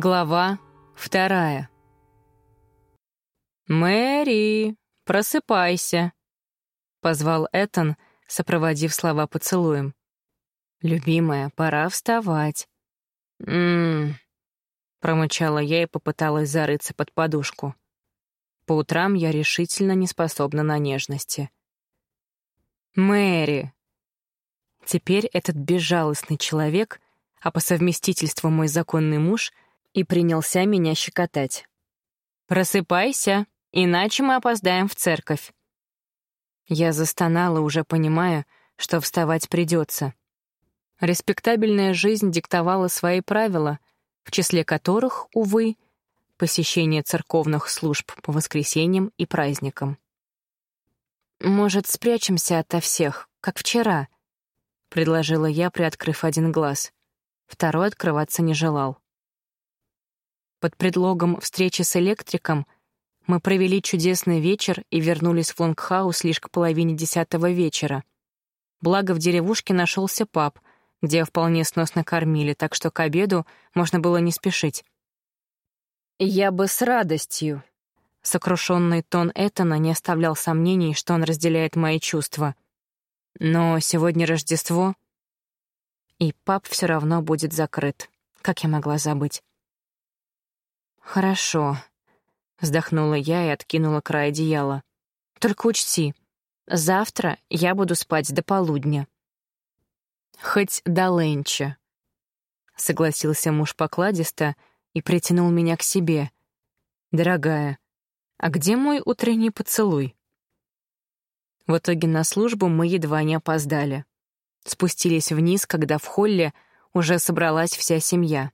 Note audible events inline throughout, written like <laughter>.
Глава вторая. «Мэри, просыпайся», — позвал Этан, сопроводив слова поцелуем. «Любимая, пора вставать». «М-м-м», промычала я и попыталась зарыться под подушку. По утрам я решительно не способна на нежности. «Мэри!» Теперь этот безжалостный человек, а по совместительству мой законный муж — и принялся меня щекотать. «Просыпайся, иначе мы опоздаем в церковь». Я застонала, уже понимая, что вставать придется. Респектабельная жизнь диктовала свои правила, в числе которых, увы, посещение церковных служб по воскресеньям и праздникам. «Может, спрячемся ото всех, как вчера?» — предложила я, приоткрыв один глаз. Второй открываться не желал. Под предлогом встречи с электриком мы провели чудесный вечер и вернулись в Лонгхаус лишь к половине десятого вечера. Благо в деревушке нашелся паб, где вполне сносно кормили, так что к обеду можно было не спешить. «Я бы с радостью», Сокрушенный тон Этана не оставлял сомнений, что он разделяет мои чувства. Но сегодня Рождество, и паб все равно будет закрыт. Как я могла забыть? «Хорошо», — вздохнула я и откинула край одеяла. «Только учти, завтра я буду спать до полудня». «Хоть до ленча», — согласился муж покладисто и притянул меня к себе. «Дорогая, а где мой утренний поцелуй?» В итоге на службу мы едва не опоздали. Спустились вниз, когда в холле уже собралась вся семья.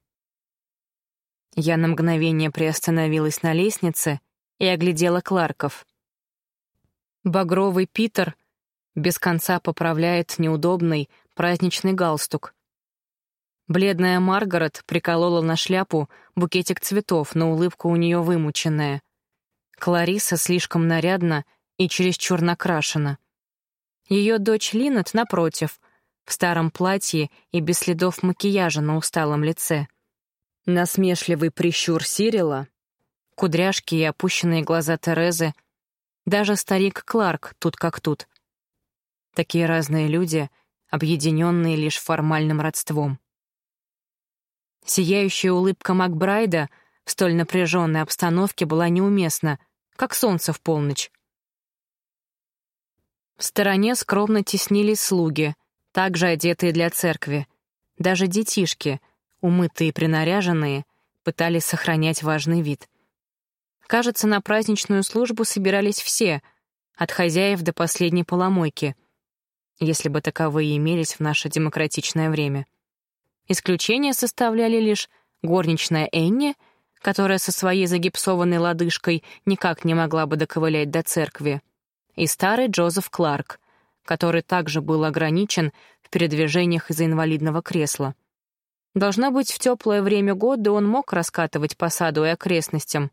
Я на мгновение приостановилась на лестнице и оглядела Кларков. Багровый Питер без конца поправляет неудобный праздничный галстук. Бледная Маргарет приколола на шляпу букетик цветов, но улыбка у нее вымученная. Клариса слишком нарядна и чересчур накрашена. Ее дочь Линет, напротив, в старом платье и без следов макияжа на усталом лице — Насмешливый прищур Сирила, кудряшки и опущенные глаза Терезы, даже старик Кларк тут как тут. Такие разные люди, объединенные лишь формальным родством. Сияющая улыбка Макбрайда в столь напряженной обстановке была неуместна, как солнце в полночь. В стороне скромно теснились слуги, также одетые для церкви, даже детишки — умытые и принаряженные, пытались сохранять важный вид. Кажется, на праздничную службу собирались все, от хозяев до последней поломойки, если бы таковые имелись в наше демократичное время. Исключение составляли лишь горничная Энни, которая со своей загипсованной лодыжкой никак не могла бы доковылять до церкви, и старый Джозеф Кларк, который также был ограничен в передвижениях из-за инвалидного кресла. Должно быть, в теплое время года он мог раскатывать по саду и окрестностям,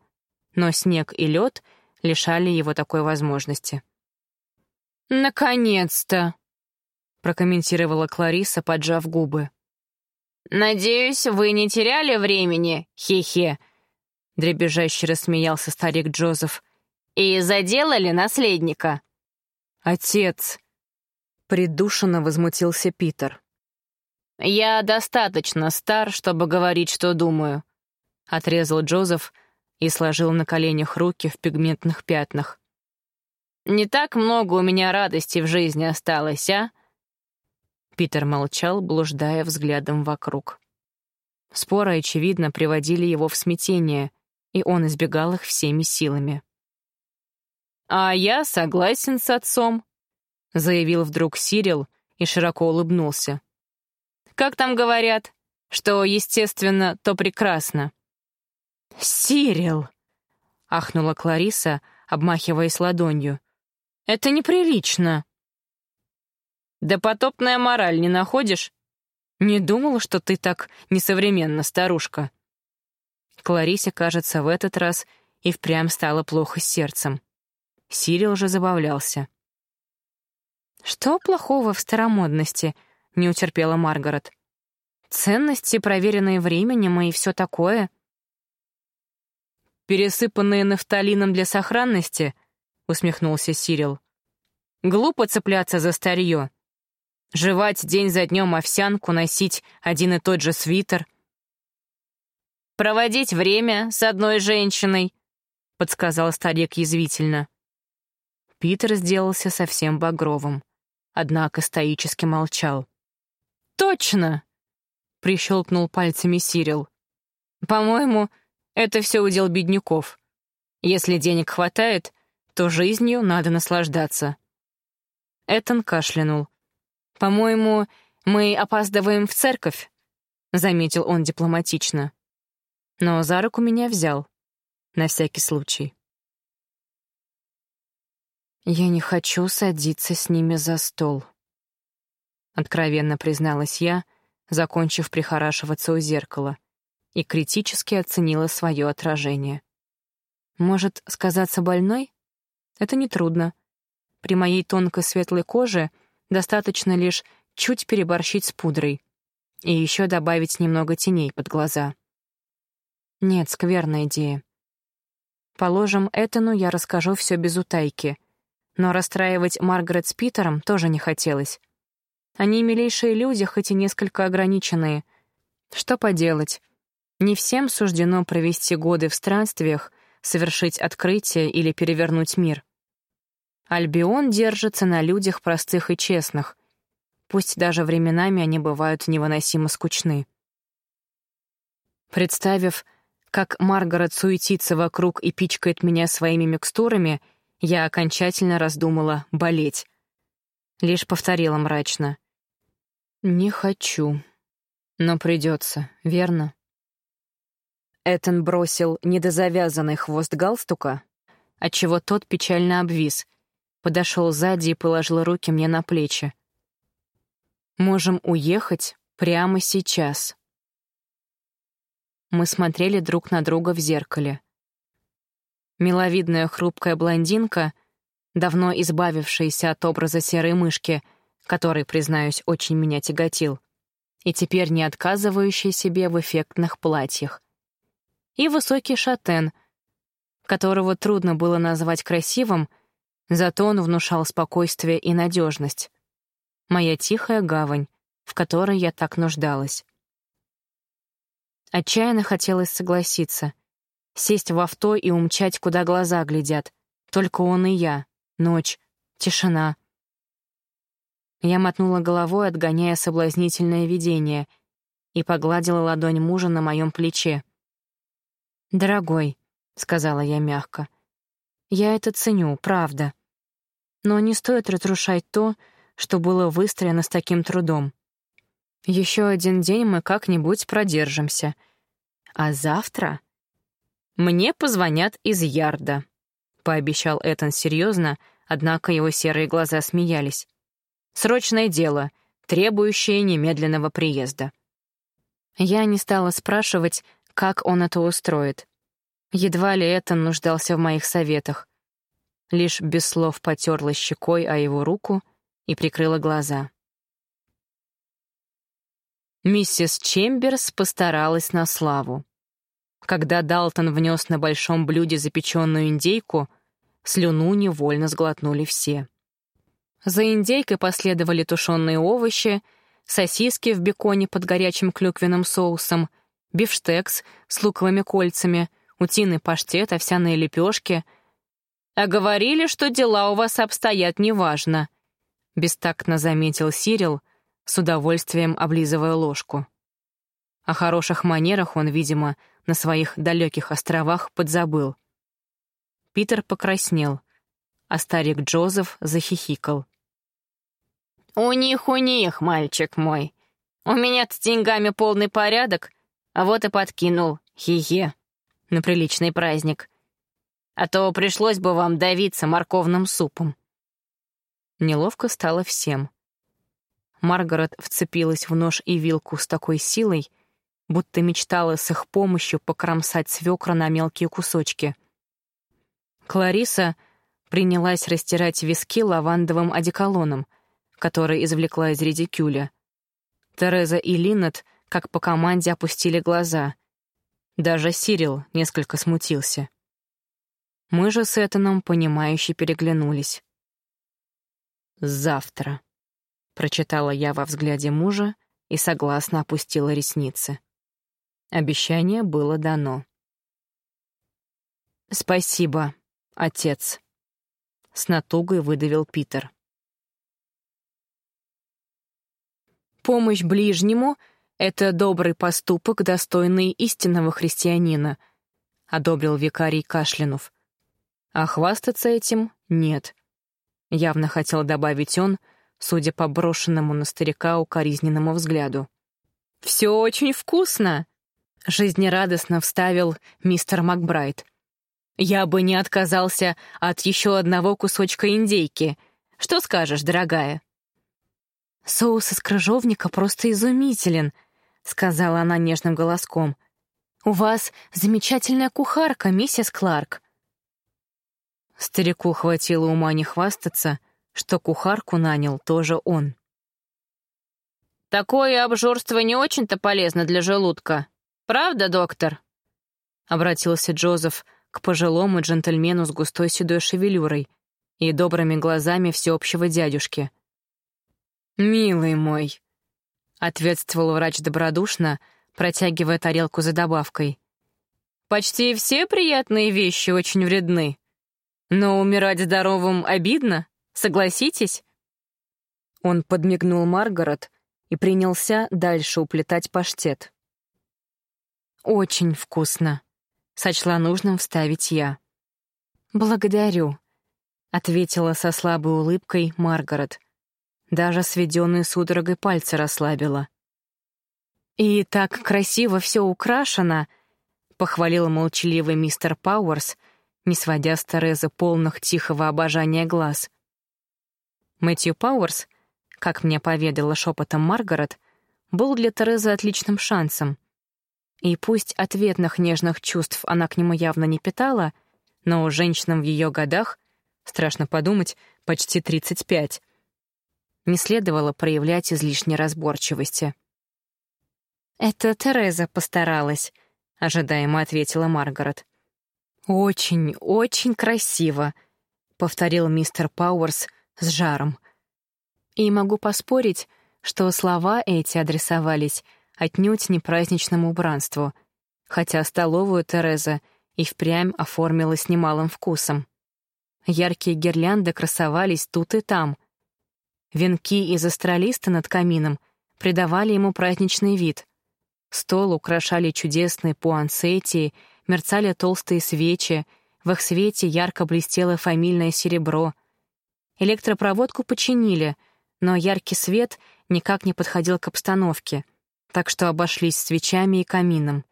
но снег и лед лишали его такой возможности. «Наконец-то!» — прокомментировала Клариса, поджав губы. «Надеюсь, вы не теряли времени, хе-хе», — дребезжаще рассмеялся старик Джозеф. «И заделали наследника». «Отец!» — придушенно возмутился Питер. «Я достаточно стар, чтобы говорить, что думаю», — отрезал Джозеф и сложил на коленях руки в пигментных пятнах. «Не так много у меня радости в жизни осталось, а?» Питер молчал, блуждая взглядом вокруг. Споры, очевидно, приводили его в смятение, и он избегал их всеми силами. «А я согласен с отцом», — заявил вдруг Сирил и широко улыбнулся. Как там говорят? Что естественно, то прекрасно. «Сирил!» — ахнула Клариса, обмахиваясь ладонью. «Это неприлично!» «Да потопная мораль не находишь?» «Не думала, что ты так несовременна, старушка». Кларисе, кажется, в этот раз и впрямь стало плохо с сердцем. Сирил же забавлялся. «Что плохого в старомодности?» — не утерпела Маргарет. «Ценности, проверенные временем и все такое. пересыпанные нафталином для сохранности?» — усмехнулся Сирил. «Глупо цепляться за старье. Жевать день за днем овсянку, носить один и тот же свитер. «Проводить время с одной женщиной», — подсказал старик язвительно. Питер сделался совсем багровым, однако стоически молчал. «Точно!» — прищелкнул пальцами Сирил. «По-моему, это все удел бедняков. Если денег хватает, то жизнью надо наслаждаться». Этан кашлянул. «По-моему, мы опаздываем в церковь», — заметил он дипломатично. Но за руку меня взял, на всякий случай. «Я не хочу садиться с ними за стол», — откровенно призналась я, закончив прихорашиваться у зеркала, и критически оценила свое отражение. «Может, сказаться больной? Это нетрудно. При моей тонкой светлой коже достаточно лишь чуть переборщить с пудрой и еще добавить немного теней под глаза. Нет, скверная идея. Положим, Этану я расскажу все без утайки — но расстраивать Маргарет с Питером тоже не хотелось. Они милейшие люди, хоть и несколько ограниченные. Что поделать? Не всем суждено провести годы в странствиях, совершить открытие или перевернуть мир. Альбион держится на людях простых и честных, пусть даже временами они бывают невыносимо скучны. Представив, как Маргарет суетится вокруг и пичкает меня своими микстурами — я окончательно раздумала болеть. Лишь повторила мрачно. «Не хочу, но придется, верно?» Этон бросил недозавязанный хвост галстука, отчего тот печально обвис, подошел сзади и положил руки мне на плечи. «Можем уехать прямо сейчас». Мы смотрели друг на друга в зеркале — Миловидная хрупкая блондинка, давно избавившаяся от образа серой мышки, который, признаюсь, очень меня тяготил, и теперь не отказывающая себе в эффектных платьях. И высокий шатен, которого трудно было назвать красивым, зато он внушал спокойствие и надежность. Моя тихая гавань, в которой я так нуждалась. Отчаянно хотелось согласиться — Сесть в авто и умчать, куда глаза глядят. Только он и я. Ночь. Тишина. Я мотнула головой, отгоняя соблазнительное видение, и погладила ладонь мужа на моем плече. «Дорогой», — сказала я мягко, — «я это ценю, правда. Но не стоит разрушать то, что было выстроено с таким трудом. Еще один день мы как-нибудь продержимся. А завтра...» «Мне позвонят из Ярда», — пообещал Этан серьезно, однако его серые глаза смеялись. «Срочное дело, требующее немедленного приезда». Я не стала спрашивать, как он это устроит. Едва ли Этан нуждался в моих советах. Лишь без слов потерла щекой о его руку и прикрыла глаза. Миссис Чемберс постаралась на славу. Когда Далтон внес на большом блюде запеченную индейку, слюну невольно сглотнули все. За индейкой последовали тушеные овощи, сосиски в беконе под горячим клюквенным соусом, бифштекс с луковыми кольцами, утиный паштет, овсяные лепешки. «А говорили, что дела у вас обстоят неважно», — бестактно заметил Сирил, с удовольствием облизывая ложку. О хороших манерах он, видимо, на своих далеких островах подзабыл. Питер покраснел, а старик Джозеф захихикал. «У них, у них, мальчик мой. У меня с деньгами полный порядок, а вот и подкинул, хи-хи, на приличный праздник. А то пришлось бы вам давиться морковным супом». Неловко стало всем. Маргарет вцепилась в нож и вилку с такой силой, будто мечтала с их помощью покромсать свекра на мелкие кусочки. Клариса принялась растирать виски лавандовым одеколоном, который извлекла из редикюля. Тереза и Линнет, как по команде, опустили глаза. Даже Сирил несколько смутился. Мы же с Этаном, понимающе переглянулись. «Завтра», — прочитала я во взгляде мужа и согласно опустила ресницы. Обещание было дано. «Спасибо, отец», — с натугой выдавил Питер. Помощь ближнему — это добрый поступок, достойный истинного христианина, — одобрил викарий Кашлянув. А хвастаться этим — нет. Явно хотел добавить он, судя по брошенному на старика укоризненному взгляду. «Все очень вкусно!» — жизнерадостно вставил мистер Макбрайт. «Я бы не отказался от еще одного кусочка индейки. Что скажешь, дорогая?» «Соус из крыжовника просто изумителен», — сказала она нежным голоском. «У вас замечательная кухарка, миссис Кларк». Старику хватило ума не хвастаться, что кухарку нанял тоже он. «Такое обжорство не очень-то полезно для желудка. Правда, доктор?» Обратился Джозеф к пожилому джентльмену с густой седой шевелюрой и добрыми глазами всеобщего дядюшки — «Милый мой», — ответствовал врач добродушно, протягивая тарелку за добавкой. «Почти все приятные вещи очень вредны. Но умирать здоровым обидно, согласитесь?» Он подмигнул Маргарет и принялся дальше уплетать паштет. «Очень вкусно», — сочла нужным вставить я. «Благодарю», — ответила со слабой улыбкой Маргарет — даже сведенные судорогой пальцы расслабила. «И так красиво все украшено», — похвалил молчаливый мистер Пауэрс, не сводя с Терезы полных тихого обожания глаз. Мэтью Пауэрс, как мне поведала шепотом Маргарет, был для Терезы отличным шансом. И пусть ответных нежных чувств она к нему явно не питала, но женщинам в ее годах, страшно подумать, почти 35, не следовало проявлять излишней разборчивости. «Это Тереза постаралась», — ожидаемо ответила Маргарет. «Очень, очень красиво», — повторил мистер Пауэрс с жаром. «И могу поспорить, что слова эти адресовались отнюдь не праздничному убранству, хотя столовую Тереза и впрямь оформила с немалым вкусом. Яркие гирлянды красовались тут и там, Венки из астролиста над камином придавали ему праздничный вид. Стол украшали чудесные пуансетии, мерцали толстые свечи, в их свете ярко блестело фамильное серебро. Электропроводку починили, но яркий свет никак не подходил к обстановке, так что обошлись свечами и камином.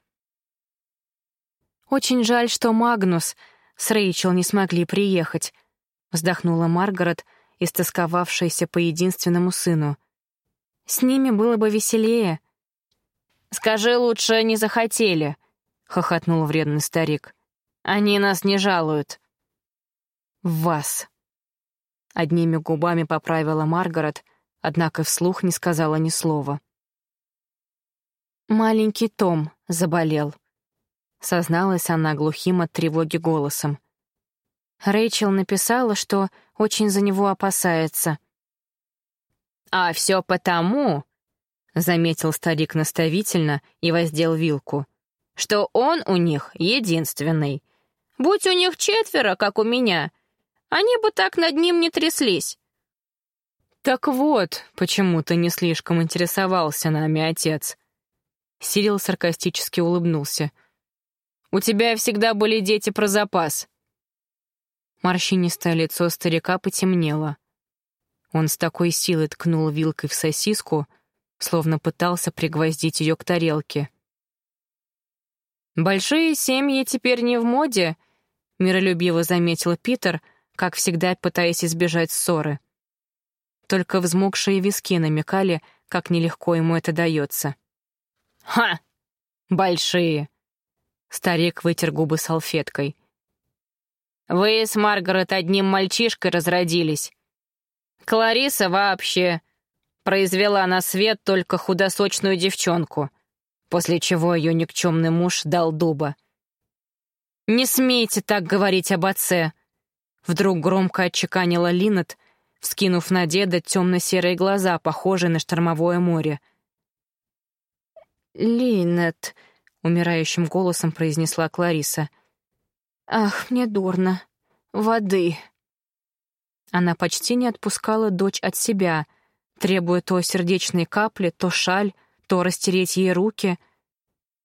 «Очень жаль, что Магнус с Рэйчел не смогли приехать», — вздохнула Маргарет, — истосковавшаяся по единственному сыну. «С ними было бы веселее». «Скажи лучше, не захотели», — хохотнул вредный старик. «Они нас не жалуют». «Вас», — одними губами поправила Маргарет, однако вслух не сказала ни слова. «Маленький Том заболел», — созналась она глухим от тревоги голосом. Рэйчел написала, что очень за него опасается. «А все потому», — заметил старик наставительно и воздел вилку, «что он у них единственный. Будь у них четверо, как у меня, они бы так над ним не тряслись». «Так вот, почему ты не слишком интересовался нами, отец». Сирил саркастически улыбнулся. «У тебя всегда были дети про запас». Морщинистое лицо старика потемнело. Он с такой силой ткнул вилкой в сосиску, словно пытался пригвоздить ее к тарелке. «Большие семьи теперь не в моде», — миролюбиво заметил Питер, как всегда пытаясь избежать ссоры. Только взмокшие виски намекали, как нелегко ему это дается. «Ха! Большие!» Старик вытер губы салфеткой. Вы с Маргарет одним мальчишкой разродились. Клариса вообще произвела на свет только худосочную девчонку. после чего ее никчемный муж дал дуба. «Не смейте так говорить об отце!» Вдруг громко отчеканила Линнет, вскинув на деда темно-серые глаза, похожие на штормовое море. «Линнет», — умирающим голосом произнесла Клариса. «Ах, мне дурно. Воды». Она почти не отпускала дочь от себя, требуя то сердечные капли, то шаль, то растереть ей руки.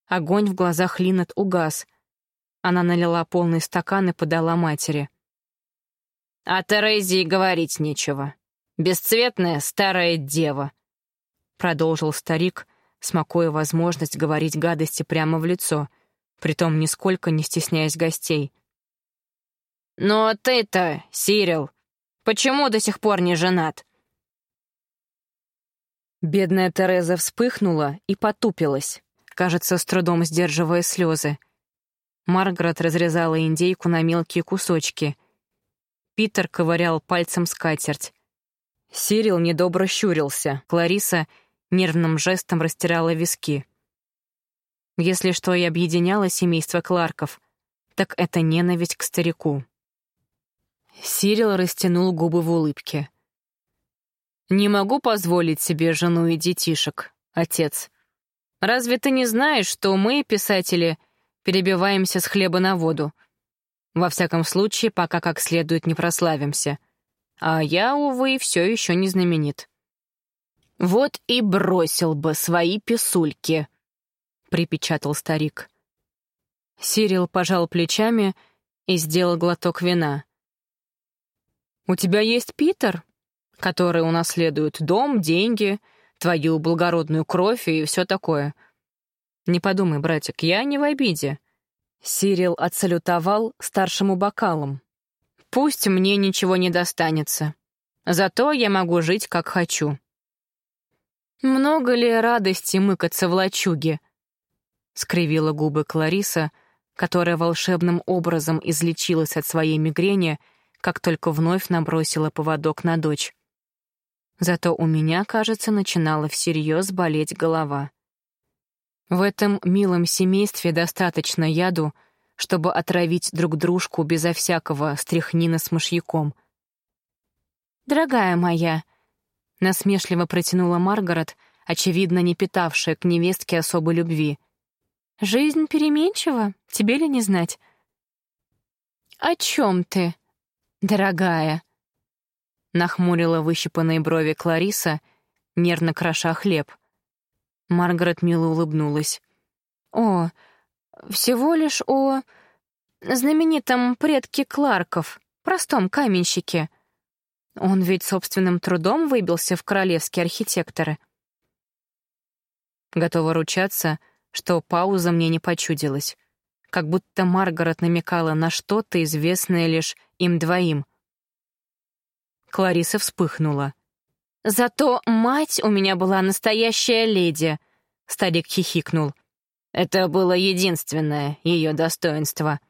Огонь в глазах Линнет угас. Она налила полный стакан и подала матери. «О Терезии говорить нечего. Бесцветная старая дева», — продолжил старик, смакуя возможность говорить гадости прямо в лицо, притом нисколько не стесняясь гостей. «Но ты-то, Сирил, почему до сих пор не женат?» Бедная Тереза вспыхнула и потупилась, кажется, с трудом сдерживая слезы. Маргарет разрезала индейку на мелкие кусочки. Питер ковырял пальцем скатерть. Сирил недобро щурился. Клариса нервным жестом растирала виски. Если что и объединяло семейство Кларков, так это ненависть к старику. Сирил растянул губы в улыбке. «Не могу позволить себе жену и детишек, отец. Разве ты не знаешь, что мы, писатели, перебиваемся с хлеба на воду? Во всяком случае, пока как следует не прославимся. А я, увы, все еще не знаменит». «Вот и бросил бы свои писульки», — припечатал старик. Сирил пожал плечами и сделал глоток вина. «У тебя есть Питер?» которые унаследуют дом, деньги, твою благородную кровь и все такое. Не подумай, братик, я не в обиде. Сирил отсалютовал старшему бокалом. Пусть мне ничего не достанется. Зато я могу жить, как хочу. Много ли радости мыкаться в лачуге? Скривила губы Клариса, которая волшебным образом излечилась от своей мигрени, как только вновь набросила поводок на дочь. Зато у меня, кажется, начинала всерьез болеть голова. В этом милом семействе достаточно яду, чтобы отравить друг дружку безо всякого стряхнина с мышьяком. «Дорогая моя», — насмешливо протянула Маргарет, очевидно, не питавшая к невестке особой любви. «Жизнь переменчива, тебе ли не знать?» «О чем ты, дорогая?» Нахмурила выщипанные брови Клариса, нервно кроша хлеб. Маргарет мило улыбнулась. «О, всего лишь о знаменитом предке Кларков, простом каменщике. Он ведь собственным трудом выбился в королевские архитекторы». Готова ручаться, что пауза мне не почудилась, как будто Маргарет намекала на что-то, известное лишь им двоим — Клариса вспыхнула. «Зато мать у меня была настоящая леди», — старик хихикнул. «Это было единственное ее достоинство».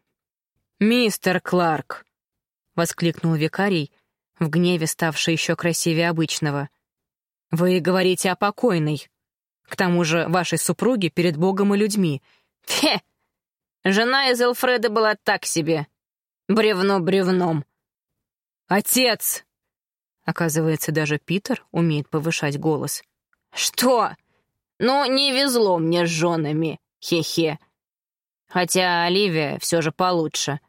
«Мистер Кларк!» — воскликнул викарий, в гневе ставший еще красивее обычного. «Вы говорите о покойной. К тому же вашей супруге перед Богом и людьми. Фе! Жена из Элфреда была так себе. Бревно бревном». «Отец!» Оказывается, даже Питер умеет повышать голос. «Что? Ну, не везло мне с женами, хе-хе. Хотя Оливия все же получше».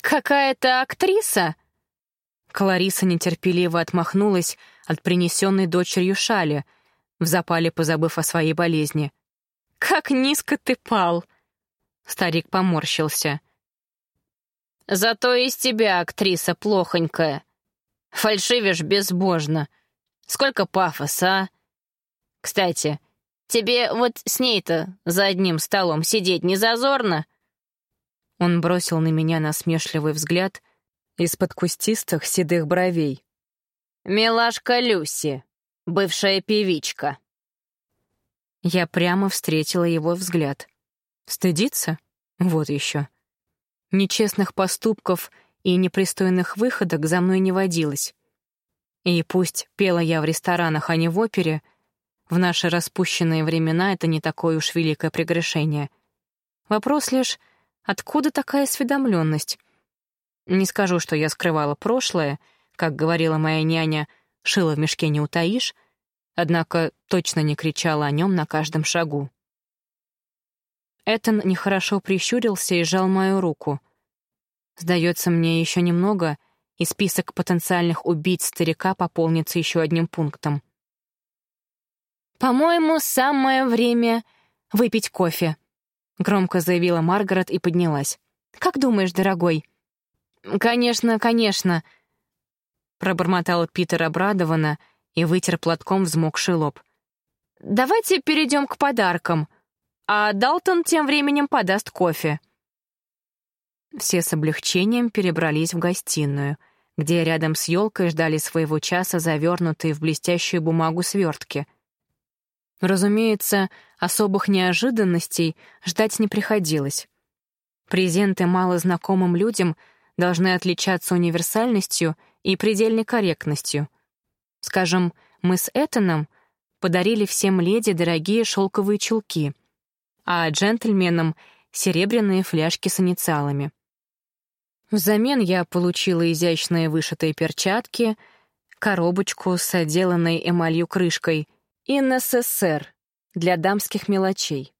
«Какая-то актриса?» Клариса нетерпеливо отмахнулась от принесенной дочерью шали, в запале позабыв о своей болезни. «Как низко ты пал!» Старик поморщился. «Зато из тебя актриса плохонькая. Фальшивишь безбожно. Сколько пафоса, а? Кстати, тебе вот с ней-то за одним столом сидеть не зазорно?» Он бросил на меня насмешливый взгляд из-под кустистых седых бровей. «Милашка Люси, бывшая певичка». Я прямо встретила его взгляд. Стыдиться? Вот еще. Нечестных поступков и непристойных выходок за мной не водилось. И пусть пела я в ресторанах, а не в опере, В наши распущенные времена это не такое уж великое прегрешение. Вопрос лишь, откуда такая осведомленность? Не скажу, что я скрывала прошлое, как говорила моя няня, шила в мешке не утаишь, однако точно не кричала о нем на каждом шагу. Этон нехорошо прищурился и сжал мою руку. Сдается мне еще немного, и список потенциальных убийц старика пополнится еще одним пунктом. «По-моему, самое время выпить кофе», — громко заявила Маргарет и поднялась. «Как думаешь, дорогой?» «Конечно, конечно», — пробормотал Питер обрадованно и вытер платком взмокший лоб. «Давайте перейдем к подаркам», а Далтон тем временем подаст кофе. Все с облегчением перебрались в гостиную, где рядом с елкой ждали своего часа завернутые в блестящую бумагу свертки. Разумеется, особых неожиданностей ждать не приходилось. Презенты малознакомым людям должны отличаться универсальностью и предельной корректностью. Скажем, мы с Этаном подарили всем леди дорогие шелковые чулки, а джентльменам — серебряные фляжки с инициалами. Взамен я получила изящные вышитые перчатки, коробочку с отделанной эмалью крышкой и НССР для дамских мелочей.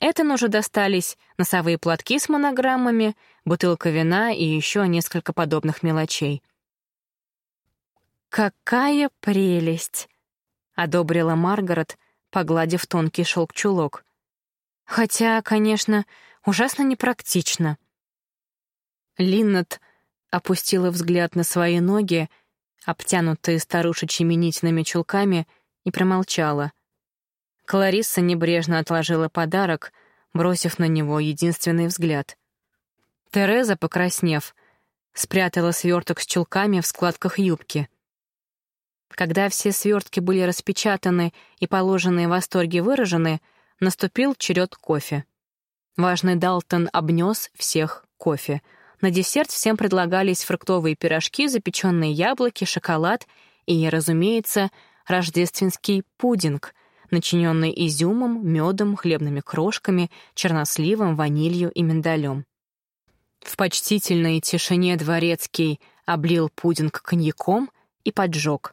Это уже достались носовые платки с монограммами, бутылка вина и еще несколько подобных мелочей. «Какая прелесть!» — одобрила Маргарет, погладив тонкий шелк-чулок. Хотя, конечно, ужасно непрактично. Линнет опустила взгляд на свои ноги, обтянутые старушечьими нитяными чулками, и промолчала. Кларисса небрежно отложила подарок, бросив на него единственный взгляд. Тереза, покраснев, спрятала сверток с чулками в складках юбки. Когда все свертки были распечатаны и положенные восторги выражены — Наступил черед кофе. Важный Далтон обнес всех кофе. На десерт всем предлагались фруктовые пирожки, запеченные яблоки, шоколад и, разумеется, рождественский пудинг, начиненный изюмом, медом, хлебными крошками, черносливом, ванилью и миндалем. В почтительной тишине дворецкий облил пудинг коньяком и поджег.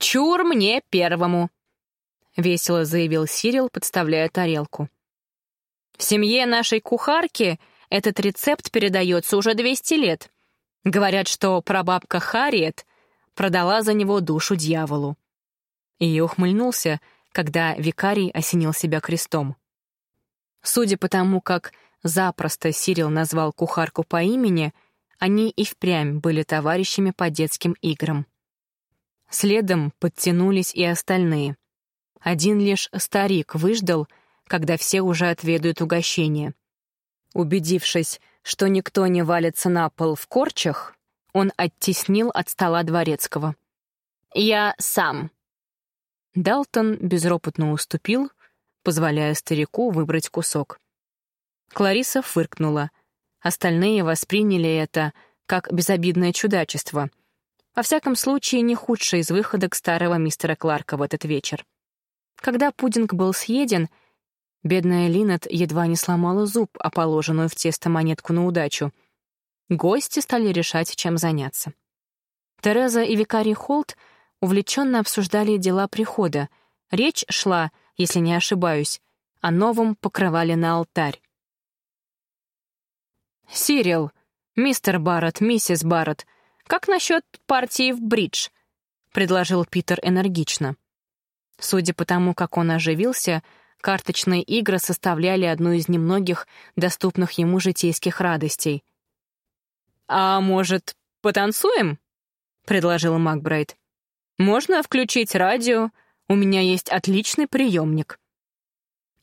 «Чур мне первому!» — весело заявил Сирил, подставляя тарелку. «В семье нашей кухарки этот рецепт передается уже 200 лет. Говорят, что прабабка Харриет продала за него душу дьяволу». И ухмыльнулся, когда викарий осенил себя крестом. Судя по тому, как запросто Сирил назвал кухарку по имени, они и впрямь были товарищами по детским играм. Следом подтянулись и остальные. Один лишь старик выждал, когда все уже отведают угощение. Убедившись, что никто не валится на пол в корчах, он оттеснил от стола дворецкого. «Я сам». Далтон безропотно уступил, позволяя старику выбрать кусок. Клариса фыркнула. Остальные восприняли это как безобидное чудачество. Во всяком случае, не худший из выходок старого мистера Кларка в этот вечер. Когда пудинг был съеден, бедная Линет едва не сломала зуб, а положенную в тесто монетку на удачу. Гости стали решать, чем заняться. Тереза и викарий Холт увлеченно обсуждали дела прихода. Речь шла, если не ошибаюсь, о новом покрывале на алтарь. «Сирил, мистер Барретт, миссис Барретт, как насчет партии в бридж?» — предложил Питер энергично. Судя по тому, как он оживился, карточные игры составляли одну из немногих доступных ему житейских радостей. «А может, потанцуем?» — предложил Макбрайт. «Можно включить радио, у меня есть отличный приемник».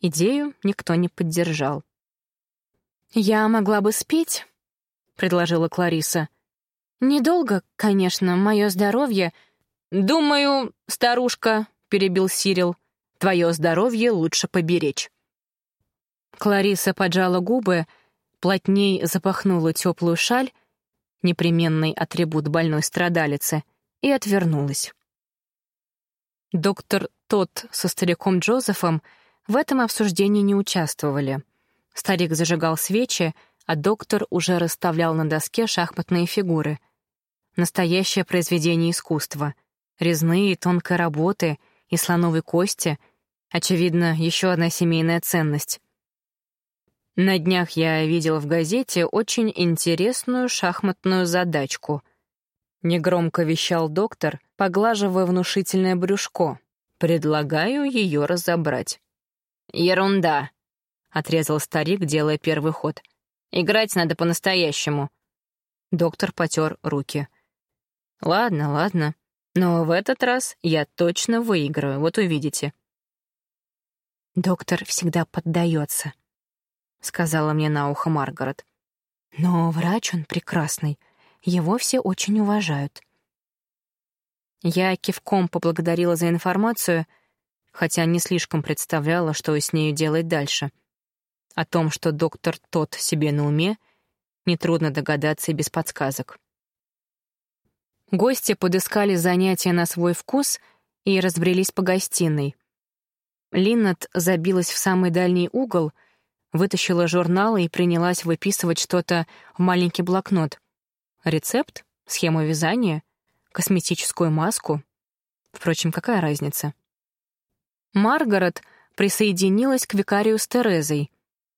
Идею никто не поддержал. «Я могла бы спеть», — предложила Клариса. «Недолго, конечно, мое здоровье...» «Думаю, старушка, — перебил Сирил, — «твое здоровье лучше поберечь». Клариса поджала губы, плотней запахнула теплую шаль, непременный атрибут больной страдалицы, и отвернулась. Доктор тот со стариком Джозефом в этом обсуждении не участвовали. Старик зажигал свечи, а доктор уже расставлял на доске шахматные фигуры. Настоящее произведение искусства. Резные и тонкой работы, и слоновой кости. Очевидно, еще одна семейная ценность. На днях я видел в газете очень интересную шахматную задачку. Негромко вещал доктор, поглаживая внушительное брюшко. Предлагаю ее разобрать. «Ерунда», — отрезал старик, делая первый ход. «Играть надо по-настоящему». Доктор потер руки. «Ладно, ладно. Но в этот раз я точно выиграю, вот увидите». «Доктор всегда поддается», — сказала мне на ухо Маргарет. «Но врач он прекрасный. Его все очень уважают». Я кивком поблагодарила за информацию, хотя не слишком представляла, что с нею делать дальше. О том, что доктор тот себе на уме, нетрудно догадаться и без подсказок. Гости подыскали занятия на свой вкус и разбрелись по гостиной. Линнет забилась в самый дальний угол, вытащила журнал и принялась выписывать что-то в маленький блокнот. Рецепт? Схему вязания? Косметическую маску? Впрочем, какая разница? Маргарет присоединилась к викарию с Терезой.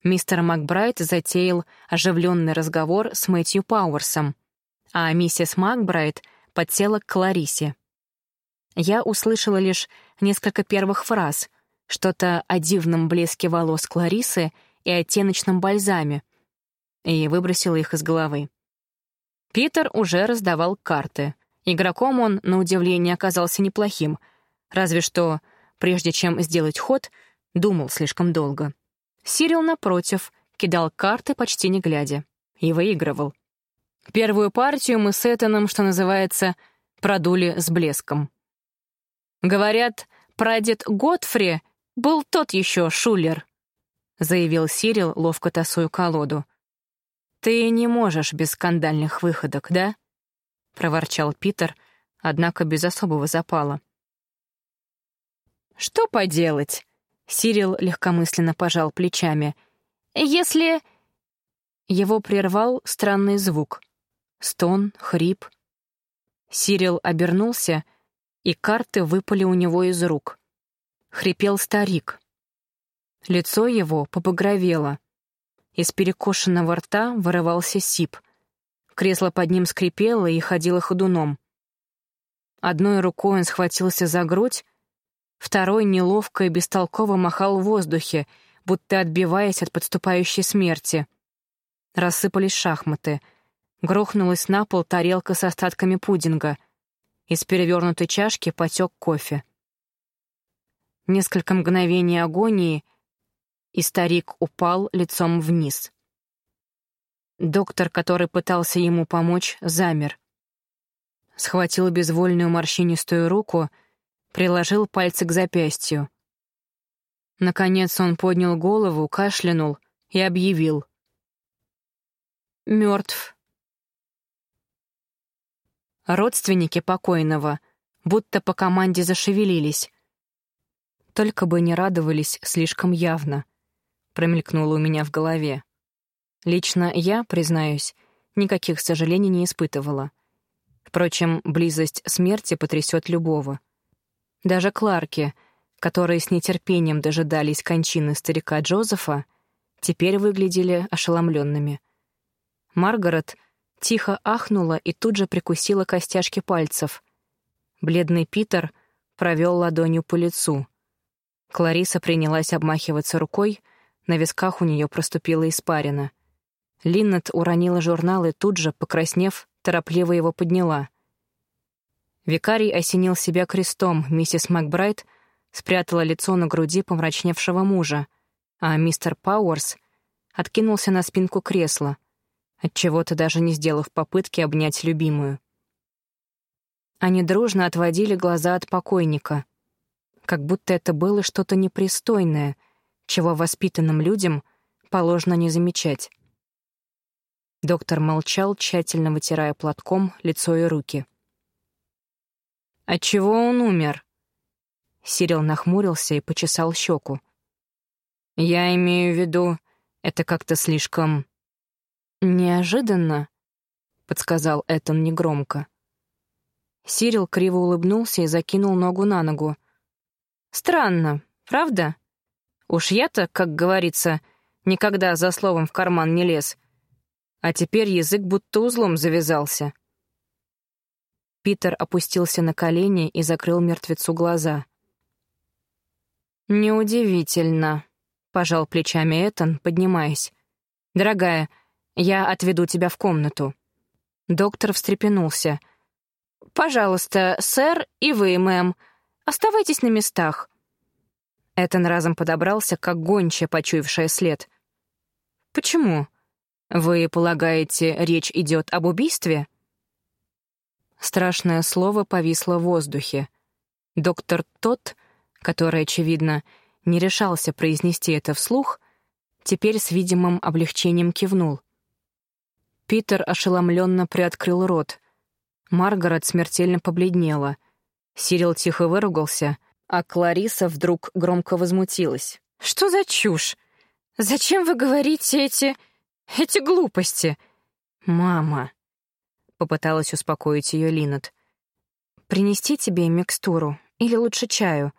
Мистер Макбрайт затеял оживленный разговор с Мэтью Пауэрсом, а миссис Макбрайт подсела к Кларисе. Я услышала лишь несколько первых фраз, что-то о дивном блеске волос Кларисы и оттеночном бальзаме, и выбросила их из головы. Питер уже раздавал карты. Игроком он, на удивление, оказался неплохим, разве что, прежде чем сделать ход, думал слишком долго. Сирил, напротив, кидал карты почти не глядя и выигрывал. Первую партию мы с Этаном, что называется, продули с блеском. «Говорят, прадед Готфри был тот еще шулер», — заявил Сирил, ловко тасуя колоду. «Ты не можешь без скандальных выходок, да?» — проворчал Питер, однако без особого запала. «Что поделать?» — Сирил легкомысленно пожал плечами. «Если...» Его прервал странный звук — Стон, хрип. Сирил обернулся, и карты выпали у него из рук. Хрипел старик. Лицо его побагровело. Из перекошенного рта вырывался сип. Кресло под ним скрипело и ходило ходуном. Одной рукой он схватился за грудь, второй неловко и бестолково махал в воздухе, будто отбиваясь от подступающей смерти. Рассыпались шахматы — Грохнулась на пол тарелка с остатками пудинга. Из перевернутой чашки потек кофе. Несколько мгновений агонии, и старик упал лицом вниз. Доктор, который пытался ему помочь, замер. Схватил безвольную морщинистую руку, приложил пальцы к запястью. Наконец он поднял голову, кашлянул и объявил. «Мертв». Родственники покойного будто по команде зашевелились. Только бы не радовались слишком явно, промелькнуло у меня в голове. Лично я, признаюсь, никаких сожалений не испытывала. Впрочем, близость смерти потрясет любого. Даже Кларки, которые с нетерпением дожидались кончины старика Джозефа, теперь выглядели ошеломленными. Маргарет — тихо ахнула и тут же прикусила костяшки пальцев. Бледный Питер провел ладонью по лицу. Клариса принялась обмахиваться рукой, на висках у нее проступила испарина. Линнет уронила журнал и тут же, покраснев, торопливо его подняла. Викарий осенил себя крестом, миссис Макбрайт спрятала лицо на груди помрачневшего мужа, а мистер Пауэрс откинулся на спинку кресла — отчего-то даже не сделав попытки обнять любимую. Они дружно отводили глаза от покойника, как будто это было что-то непристойное, чего воспитанным людям положено не замечать. Доктор молчал, тщательно вытирая платком лицо и руки. «Отчего он умер?» Сирил нахмурился и почесал щеку. «Я имею в виду, это как-то слишком...» «Неожиданно», — подсказал Этан негромко. Сирил криво улыбнулся и закинул ногу на ногу. «Странно, правда? Уж я-то, как говорится, никогда за словом в карман не лез. А теперь язык будто узлом завязался». Питер опустился на колени и закрыл мертвецу глаза. «Неудивительно», — пожал плечами Этан, поднимаясь. «Дорогая, я отведу тебя в комнату». Доктор встрепенулся. «Пожалуйста, сэр и вы, мэм, оставайтесь на местах». Этан разом подобрался, как гончая, почуявшая след. «Почему? Вы полагаете, речь идет об убийстве?» Страшное слово повисло в воздухе. Доктор Тот, который, очевидно, не решался произнести это вслух, теперь с видимым облегчением кивнул. Питер ошеломленно приоткрыл рот. Маргарет смертельно побледнела. Сирил тихо выругался, а Клариса вдруг громко возмутилась. «Что за чушь? Зачем вы говорите эти... эти глупости?» «Мама», Попыталась успокоить ее Линет. «Принести тебе микстуру? Или лучше чаю?»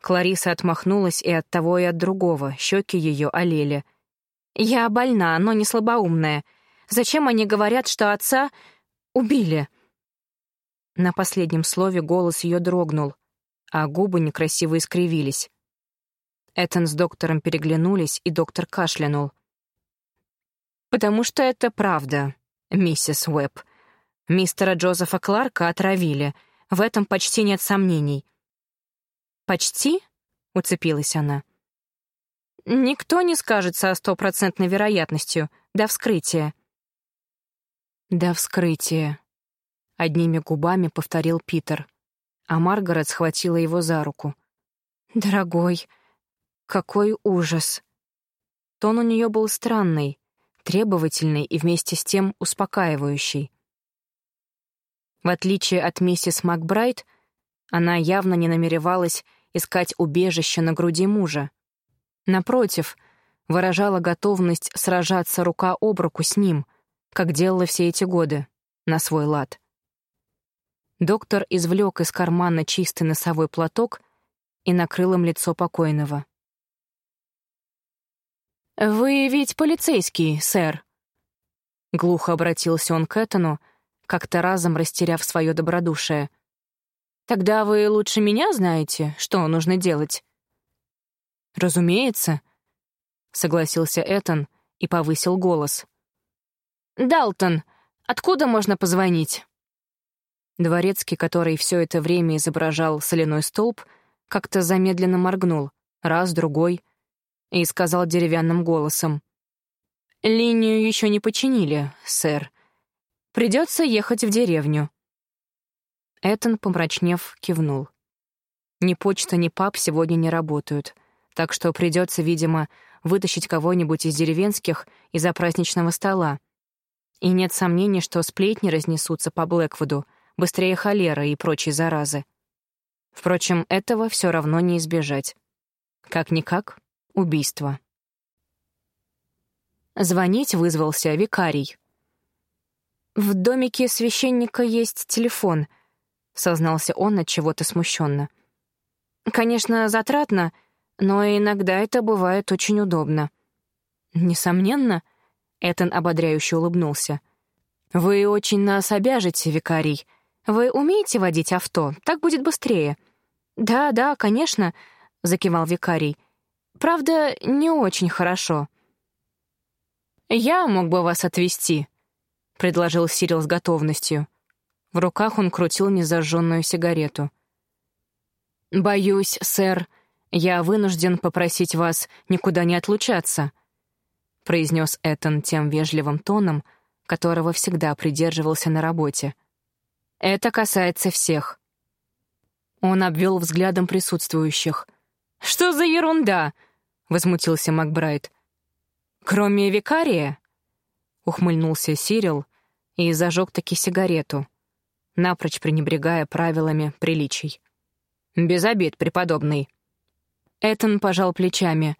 Клариса отмахнулась и от того, и от другого. Щеки ее олели. «Я больна, но не слабоумная. Зачем они говорят, что отца убили?» На последнем слове голос ее дрогнул, а губы некрасиво искривились. Этан с доктором переглянулись, и доктор кашлянул. «Потому что это правда», миссис Уэбб. Мистера Джозефа Кларка отравили. В этом почти нет сомнений. «Почти?» — уцепилась она. «Никто не скажет со стопроцентной вероятностью. До вскрытия». «До вскрытия», — одними губами повторил Питер, а Маргарет схватила его за руку. «Дорогой, какой ужас!» Тон у нее был странный, требовательный и вместе с тем успокаивающий. В отличие от миссис Макбрайт, она явно не намеревалась искать убежище на груди мужа. Напротив, выражала готовность сражаться рука об руку с ним, как делала все эти годы, на свой лад. Доктор извлек из кармана чистый носовой платок и накрыл им лицо покойного. «Вы ведь полицейский, сэр?» Глухо обратился он к Этану, как-то разом растеряв свое добродушие. «Тогда вы лучше меня знаете, что нужно делать?» «Разумеется», — согласился Этан и повысил голос. «Далтон, откуда можно позвонить?» Дворецкий, который все это время изображал соляной столб, как-то замедленно моргнул, раз, другой — и сказал деревянным голосом. «Линию еще не починили, сэр. Придется ехать в деревню». Этон, помрачнев, кивнул. Ни почта, ни паб сегодня не работают, так что придется, видимо, вытащить кого-нибудь из деревенских из-за праздничного стола. И нет сомнений, что сплетни разнесутся по Блэквуду быстрее холеры и прочей заразы. Впрочем, этого все равно не избежать. Как-никак, убийство. Звонить вызвался викарий. «В домике священника есть телефон», — сознался он от чего-то смущенно. «Конечно, затратно, но иногда это бывает очень удобно». «Несомненно», — Этан ободряюще улыбнулся. «Вы очень нас обяжете, викарий. Вы умеете водить авто? Так будет быстрее». «Да, да, конечно», — закивал викарий. Правда, не очень хорошо. «Я мог бы вас отвезти», — предложил Сирил с готовностью. В руках он крутил незажженную сигарету. «Боюсь, сэр, я вынужден попросить вас никуда не отлучаться», — произнес Этан тем вежливым тоном, которого всегда придерживался на работе. «Это касается всех». Он обвел взглядом присутствующих. «Что за ерунда?» возмутился Макбрайт. «Кроме викария?» — ухмыльнулся Сирил и зажег таки сигарету, напрочь пренебрегая правилами приличий. «Без обид, преподобный». Этон пожал плечами.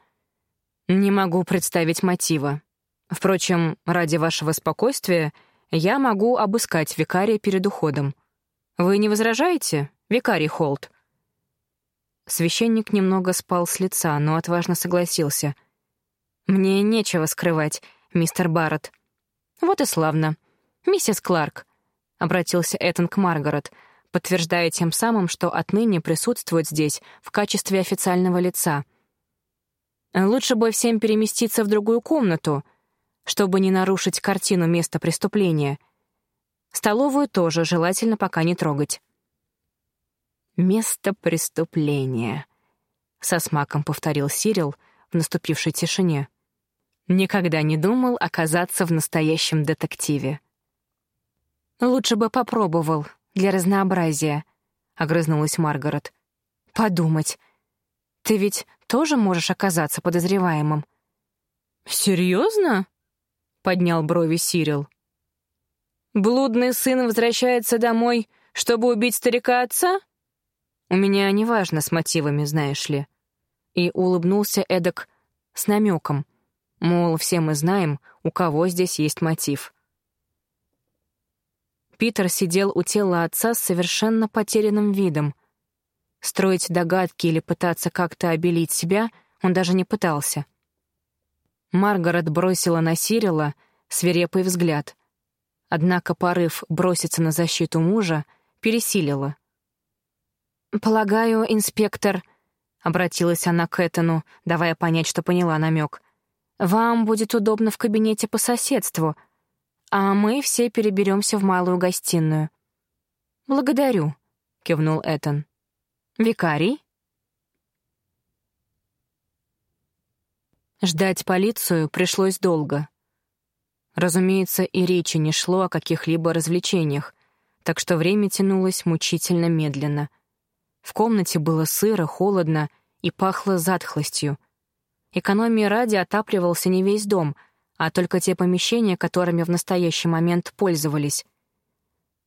«Не могу представить мотива. Впрочем, ради вашего спокойствия я могу обыскать викария перед уходом. Вы не возражаете, викарий Холт?» Священник немного спал с лица, но отважно согласился. «Мне нечего скрывать, мистер Барретт». «Вот и славно. Миссис Кларк», — обратился Этан к Маргарет, подтверждая тем самым, что отныне присутствует здесь в качестве официального лица. «Лучше бы всем переместиться в другую комнату», чтобы не нарушить картину места преступления. Столовую тоже желательно пока не трогать. «Место преступления», — со смаком повторил Сирил в наступившей тишине. Никогда не думал оказаться в настоящем детективе. «Лучше бы попробовал, для разнообразия», — огрызнулась Маргарет. «Подумать. Ты ведь тоже можешь оказаться подозреваемым». «Серьезно?» — поднял брови Сирил. «Блудный сын возвращается домой, чтобы убить старика отца?» У меня неважно с мотивами, знаешь ли. И улыбнулся эдак с намеком, мол, все мы знаем, у кого здесь есть мотив. Питер сидел у тела отца с совершенно потерянным видом. Строить догадки или пытаться как-то обелить себя он даже не пытался. Маргарет бросила на Сирила свирепый взгляд. Однако порыв броситься на защиту мужа пересилила. «Полагаю, инспектор...» — обратилась она к Этану, давая понять, что поняла намек. «Вам будет удобно в кабинете по соседству, а мы все переберемся в малую гостиную». «Благодарю», — кивнул Этан. «Викарий?» Ждать полицию пришлось долго. Разумеется, и речи не шло о каких-либо развлечениях, так что время тянулось мучительно медленно — в комнате было сыро, холодно и пахло затхлостью. Экономия ради отапливался не весь дом, а только те помещения, которыми в настоящий момент пользовались.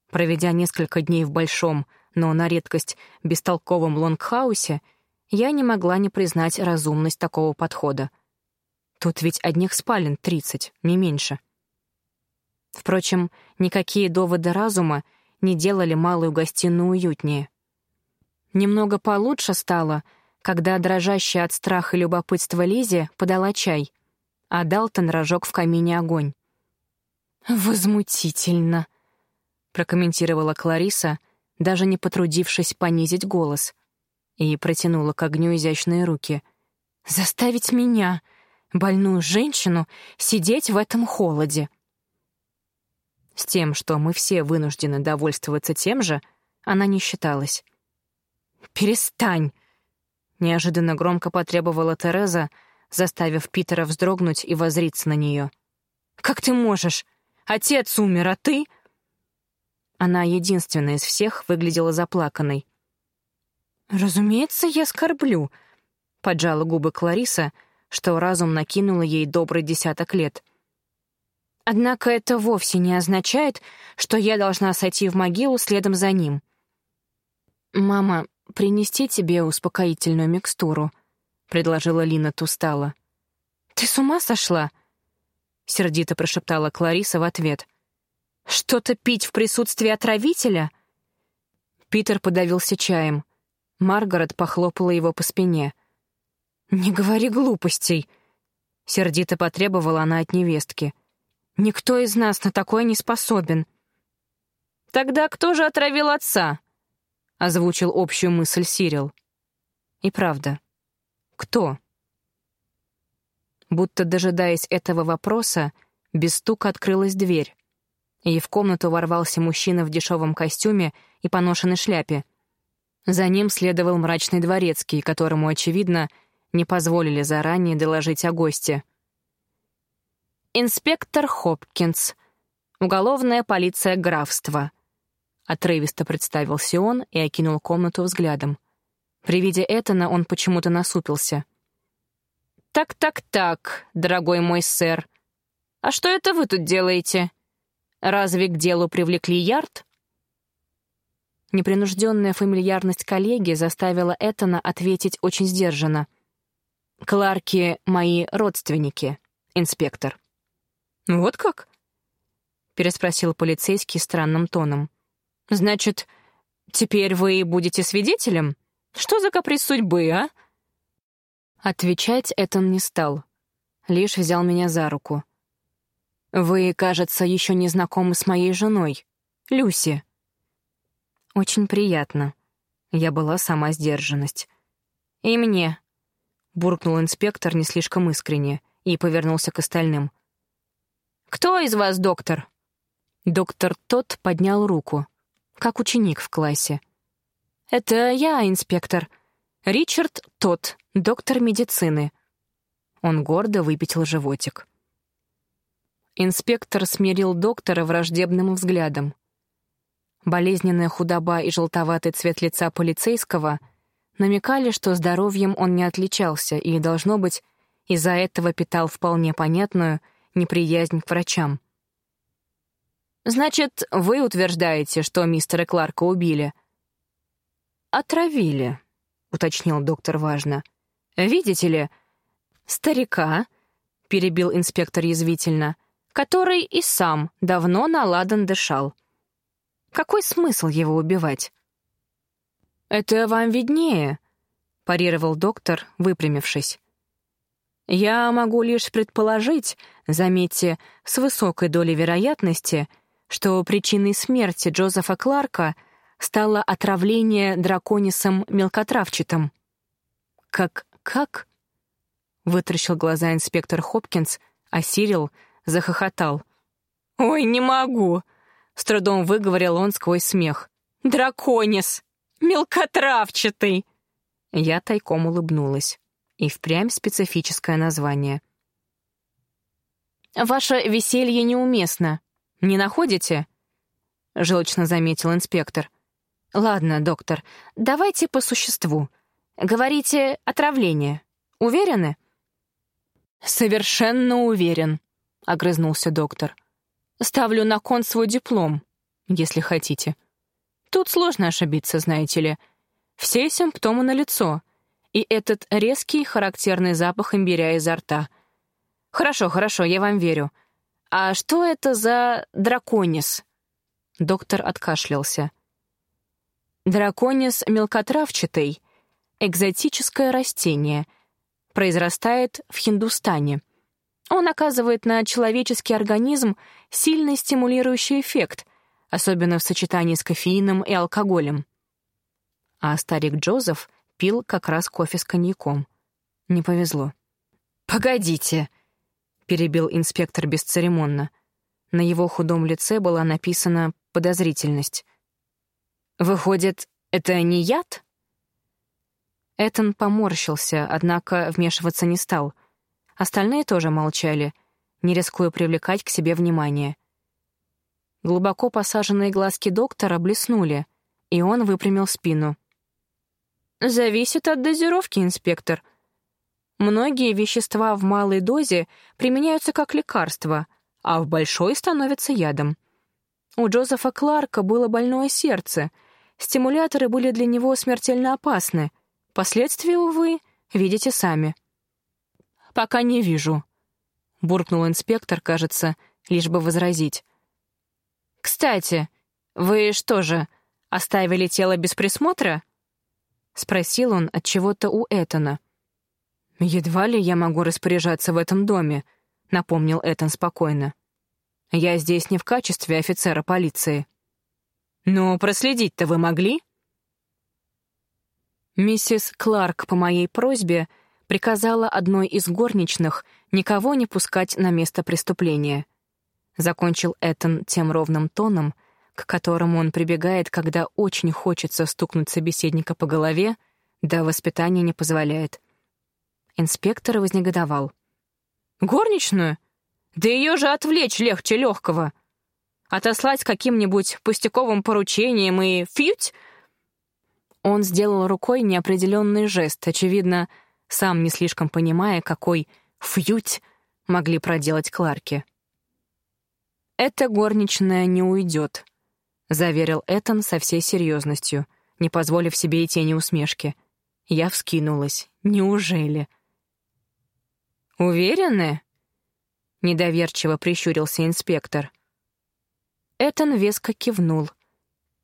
Проведя несколько дней в большом, но на редкость бестолковом лонгхаусе, я не могла не признать разумность такого подхода. Тут ведь одних спален тридцать, не меньше. Впрочем, никакие доводы разума не делали малую гостиную уютнее. Немного получше стало, когда дрожащая от страха и любопытства Лизи подала чай, а Далтон разжег в камине огонь. «Возмутительно», — прокомментировала Клариса, даже не потрудившись понизить голос, и протянула к огню изящные руки. «Заставить меня, больную женщину, сидеть в этом холоде». С тем, что мы все вынуждены довольствоваться тем же, она не считалась. «Перестань!» — неожиданно громко потребовала Тереза, заставив Питера вздрогнуть и возриться на нее. «Как ты можешь? Отец умер, а ты...» Она единственная из всех выглядела заплаканной. «Разумеется, я скорблю», — поджала губы Клариса, что разум накинула ей добрый десяток лет. «Однако это вовсе не означает, что я должна сойти в могилу следом за ним». «Мама, принести тебе успокоительную микстуру», — предложила Лина устало. «Ты с ума сошла?» — сердито прошептала Клариса в ответ. «Что-то пить в присутствии отравителя?» Питер подавился чаем. Маргарет похлопала его по спине. «Не говори глупостей», — сердито потребовала она от невестки. «Никто из нас на такое не способен». «Тогда кто же отравил отца?» — озвучил общую мысль Сирил. И правда. Кто? Будто дожидаясь этого вопроса, без стука открылась дверь, и в комнату ворвался мужчина в дешевом костюме и поношенной шляпе. За ним следовал мрачный дворецкий, которому, очевидно, не позволили заранее доложить о госте. «Инспектор Хопкинс. Уголовная полиция графства», Отрывисто представился он и окинул комнату взглядом. При виде Этана он почему-то насупился. «Так-так-так, дорогой мой сэр. А что это вы тут делаете? Разве к делу привлекли Ярд?» Непринужденная фамильярность коллеги заставила Этана ответить очень сдержанно. «Кларки — мои родственники, инспектор». «Вот как?» — переспросил полицейский странным тоном. «Значит, теперь вы будете свидетелем? Что за каприз судьбы, а?» Отвечать Этан не стал, лишь взял меня за руку. «Вы, кажется, еще не знакомы с моей женой, Люси». «Очень приятно». Я была сама сдержанность. «И мне», — буркнул инспектор не слишком искренне и повернулся к остальным. «Кто из вас доктор?» Доктор Тот поднял руку, как ученик в классе. «Это я, инспектор. Ричард Тот, доктор медицины». Он гордо выпятил животик. Инспектор смирил доктора враждебным взглядом. Болезненная худоба и желтоватый цвет лица полицейского намекали, что здоровьем он не отличался и, должно быть, из-за этого питал вполне понятную неприязнь к врачам. «Значит, вы утверждаете, что мистера Кларка убили?» «Отравили», — уточнил доктор важно. «Видите ли, старика», — перебил инспектор язвительно, «который и сам давно наладан дышал. Какой смысл его убивать?» «Это вам виднее», — парировал доктор, выпрямившись. «Я могу лишь предположить, заметьте, с высокой долей вероятности — что причиной смерти Джозефа Кларка стало отравление драконисом мелкотравчатым. «Как... как?» — вытращил глаза инспектор Хопкинс, а Сирил захохотал. «Ой, не могу!» — с трудом выговорил он сквозь смех. «Драконис! Мелкотравчатый!» Я тайком улыбнулась. И впрямь специфическое название. «Ваше веселье неуместно», не находите?» — желчно заметил инспектор. «Ладно, доктор, давайте по существу. Говорите, отравление. Уверены?» «Совершенно уверен», — огрызнулся доктор. «Ставлю на кон свой диплом, если хотите. Тут сложно ошибиться, знаете ли. Все симптомы налицо, и этот резкий характерный запах имбиря изо рта. Хорошо, хорошо, я вам верю. «А что это за драконис?» Доктор откашлялся. Драконис мелкотравчатый — экзотическое растение, произрастает в Хиндустане. Он оказывает на человеческий организм сильный стимулирующий эффект, особенно в сочетании с кофеином и алкоголем. А старик Джозеф пил как раз кофе с коньяком. Не повезло. «Погодите!» — перебил инспектор бесцеремонно. На его худом лице была написана подозрительность. «Выходит, это не яд?» Этон поморщился, однако вмешиваться не стал. Остальные тоже молчали, не рискуя привлекать к себе внимание. Глубоко посаженные глазки доктора блеснули, и он выпрямил спину. «Зависит от дозировки, инспектор», Многие вещества в малой дозе применяются как лекарство, а в большой становятся ядом. У Джозефа Кларка было больное сердце. Стимуляторы были для него смертельно опасны. Последствия, увы, видите сами. «Пока не вижу», — буркнул инспектор, кажется, лишь бы возразить. «Кстати, вы что же, оставили тело без присмотра?» — спросил он от чего-то у Этана. «Едва ли я могу распоряжаться в этом доме», — напомнил Этан спокойно. «Я здесь не в качестве офицера полиции». «Но проследить-то вы могли?» Миссис Кларк по моей просьбе приказала одной из горничных никого не пускать на место преступления. Закончил Этан тем ровным тоном, к которому он прибегает, когда очень хочется стукнуть собеседника по голове, да воспитание не позволяет. Инспектор вознегодовал. «Горничную? Да ее же отвлечь легче легкого. Отослать каким-нибудь пустяковым поручением и фьють?» Он сделал рукой неопределенный жест, очевидно, сам не слишком понимая, какой «фьють» могли проделать Кларки. «Эта горничная не уйдет», — заверил Этан со всей серьезностью, не позволив себе и тени усмешки. Я вскинулась. «Неужели?» «Уверены?» — недоверчиво прищурился инспектор. Этан веско кивнул.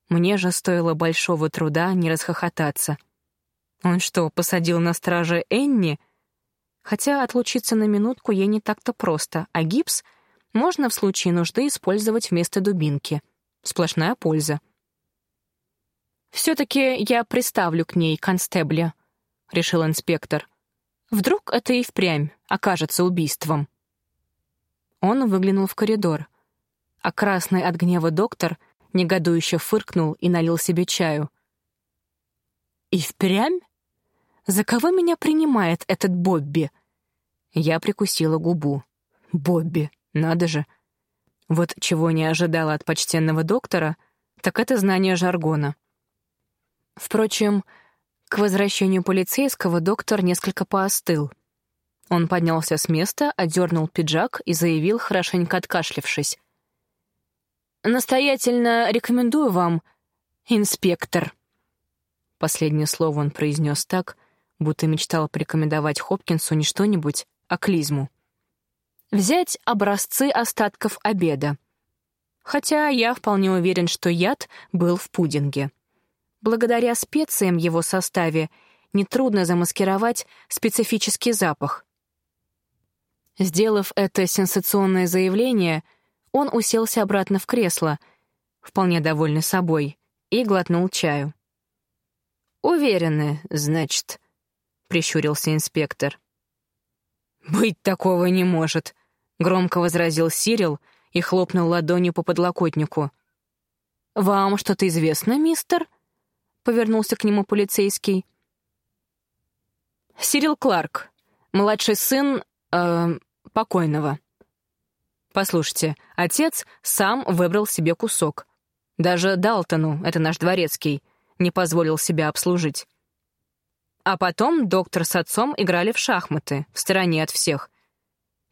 Мне же стоило большого труда не расхохотаться. Он что, посадил на страже Энни? Хотя отлучиться на минутку ей не так-то просто, а гипс можно в случае нужды использовать вместо дубинки. Сплошная польза. «Все-таки я приставлю к ней констебля», — решил инспектор. «Вдруг это и впрямь окажется убийством». Он выглянул в коридор, а красный от гнева доктор негодующе фыркнул и налил себе чаю. «И впрямь? За кого меня принимает этот Бобби?» Я прикусила губу. «Бобби, надо же!» Вот чего не ожидала от почтенного доктора, так это знание жаргона. Впрочем, к возвращению полицейского доктор несколько поостыл. Он поднялся с места, одернул пиджак и заявил, хорошенько откашлившись. «Настоятельно рекомендую вам, инспектор». Последнее слово он произнес так, будто мечтал порекомендовать Хопкинсу не что-нибудь, а клизму взять образцы остатков обеда. Хотя я вполне уверен, что яд был в пудинге. Благодаря специям в его составе нетрудно замаскировать специфический запах. Сделав это сенсационное заявление, он уселся обратно в кресло, вполне довольный собой, и глотнул чаю. «Уверены, значит», — прищурился инспектор. «Быть такого не может», — громко возразил Сирил и хлопнул ладонью по подлокотнику. «Вам что-то известно, мистер?» — повернулся к нему полицейский. «Сирил Кларк, младший сын... Э, покойного». «Послушайте, отец сам выбрал себе кусок. Даже Далтону, это наш дворецкий, не позволил себя обслужить. А потом доктор с отцом играли в шахматы, в стороне от всех —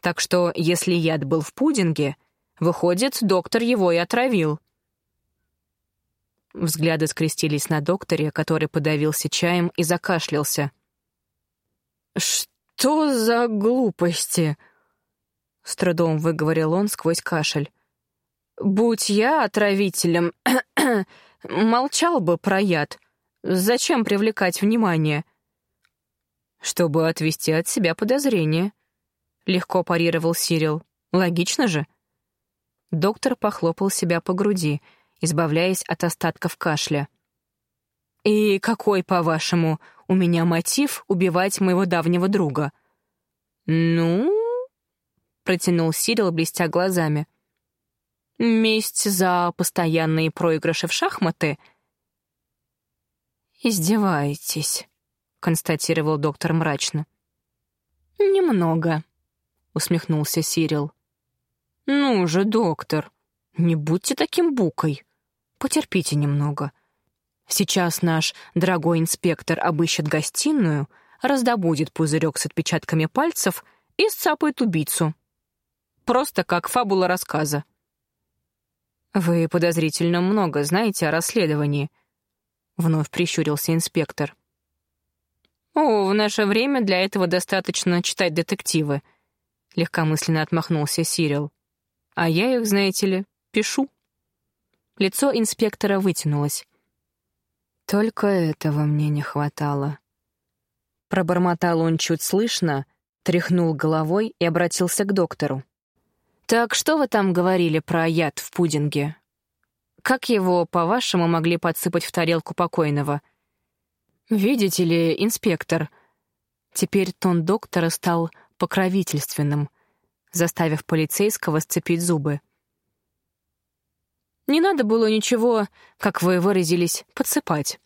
так что, если яд был в пудинге, выходит, доктор его и отравил. Взгляды скрестились на докторе, который подавился чаем и закашлялся. «Что за глупости?» — с трудом выговорил он сквозь кашель. «Будь я отравителем, <clears throat> молчал бы про яд. Зачем привлекать внимание?» «Чтобы отвести от себя подозрения», легко парировал Сирил. Логично же? Доктор похлопал себя по груди, избавляясь от остатков кашля. «И какой, по-вашему, у меня мотив убивать моего давнего друга?» «Ну...» — протянул Сирил, блестя глазами. «Месть за постоянные проигрыши в шахматы?» «Издеваетесь», — констатировал доктор мрачно. «Немного», усмехнулся Сирил. «Ну же, доктор, не будьте таким букой. Потерпите немного. Сейчас наш дорогой инспектор обыщет гостиную, раздобудет пузырек с отпечатками пальцев и сцапает убийцу. Просто как фабула рассказа». «Вы подозрительно много знаете о расследовании», — вновь прищурился инспектор. «О, в наше время для этого достаточно читать детективы», легкомысленно отмахнулся Сирил. А я их, знаете ли, пишу. Лицо инспектора вытянулось. Только этого мне не хватало. Пробормотал он чуть слышно, тряхнул головой и обратился к доктору. «Так что вы там говорили про яд в пудинге? Как его, по-вашему, могли подсыпать в тарелку покойного?» «Видите ли, инспектор...» Теперь тон доктора стал покровительственным, заставив полицейского сцепить зубы. Не надо было ничего, как вы выразились, подсыпать.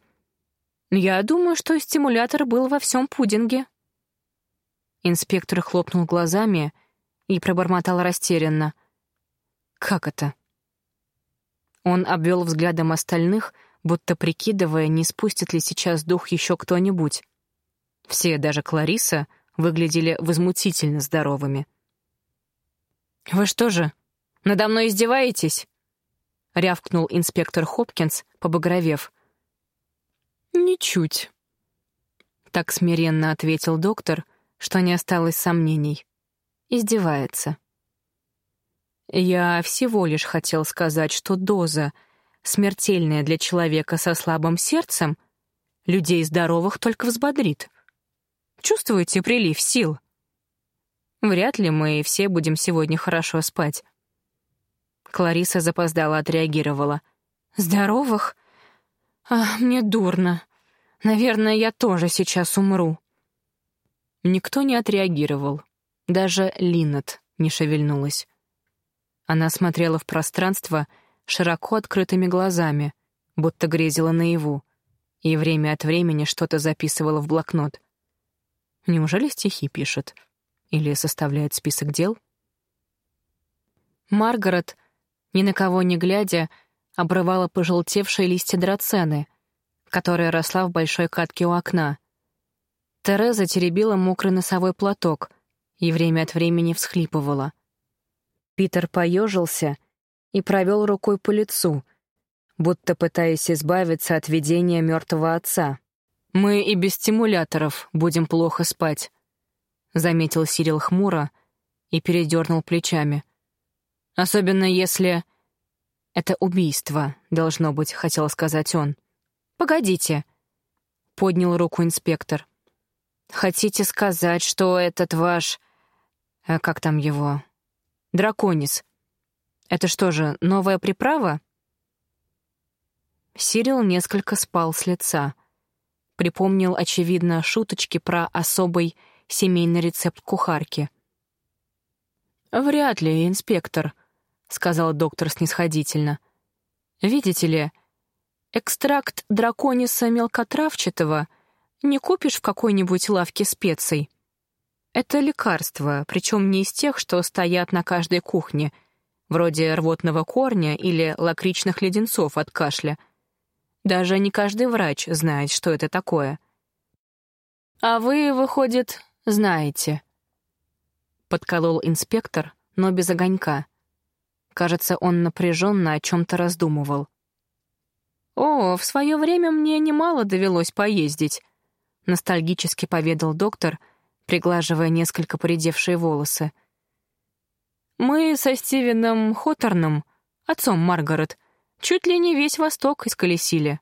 Я думаю, что стимулятор был во всем пудинге. Инспектор хлопнул глазами и пробормотал растерянно. «Как это?» Он обвел взглядом остальных, будто прикидывая, не спустит ли сейчас дух еще кто-нибудь. Все, даже Клариса, выглядели возмутительно здоровыми. «Вы что же, надо мной издеваетесь?» — рявкнул инспектор Хопкинс, побагровев. «Ничуть», — так смиренно ответил доктор, что не осталось сомнений. Издевается. «Я всего лишь хотел сказать, что доза, смертельная для человека со слабым сердцем, людей здоровых только взбодрит. Чувствуете прилив сил? Вряд ли мы все будем сегодня хорошо спать». Клариса запоздала отреагировала. «Здоровых? А, мне дурно. Наверное, я тоже сейчас умру». Никто не отреагировал. Даже Линнет не шевельнулась. Она смотрела в пространство широко открытыми глазами, будто грезила наяву, и время от времени что-то записывала в блокнот. Неужели стихи пишет? Или составляет список дел? Маргарет ни на кого не глядя, обрывала пожелтевшие листья драцены, которая росла в большой катке у окна. Тереза теребила мокрый носовой платок и время от времени всхлипывала. Питер поежился и провел рукой по лицу, будто пытаясь избавиться от видения мертвого отца. «Мы и без стимуляторов будем плохо спать», — заметил Сирил хмуро и передернул плечами — Особенно если... Это убийство, должно быть, хотел сказать он. «Погодите», — поднял руку инспектор. «Хотите сказать, что этот ваш... А как там его? Драконис. Это что же, новая приправа?» Сирил несколько спал с лица. Припомнил, очевидно, шуточки про особый семейный рецепт кухарки. «Вряд ли, инспектор», — сказал доктор снисходительно. «Видите ли, экстракт дракониса мелкотравчатого не купишь в какой-нибудь лавке специй. Это лекарство, причем не из тех, что стоят на каждой кухне, вроде рвотного корня или лакричных леденцов от кашля. Даже не каждый врач знает, что это такое. А вы, выходит, знаете. Подколол инспектор, но без огонька. Кажется, он напряженно о чем-то раздумывал. «О, в свое время мне немало довелось поездить», — ностальгически поведал доктор, приглаживая несколько поредевшие волосы. «Мы со Стивеном Хоторном, отцом Маргарет, чуть ли не весь Восток исколесили».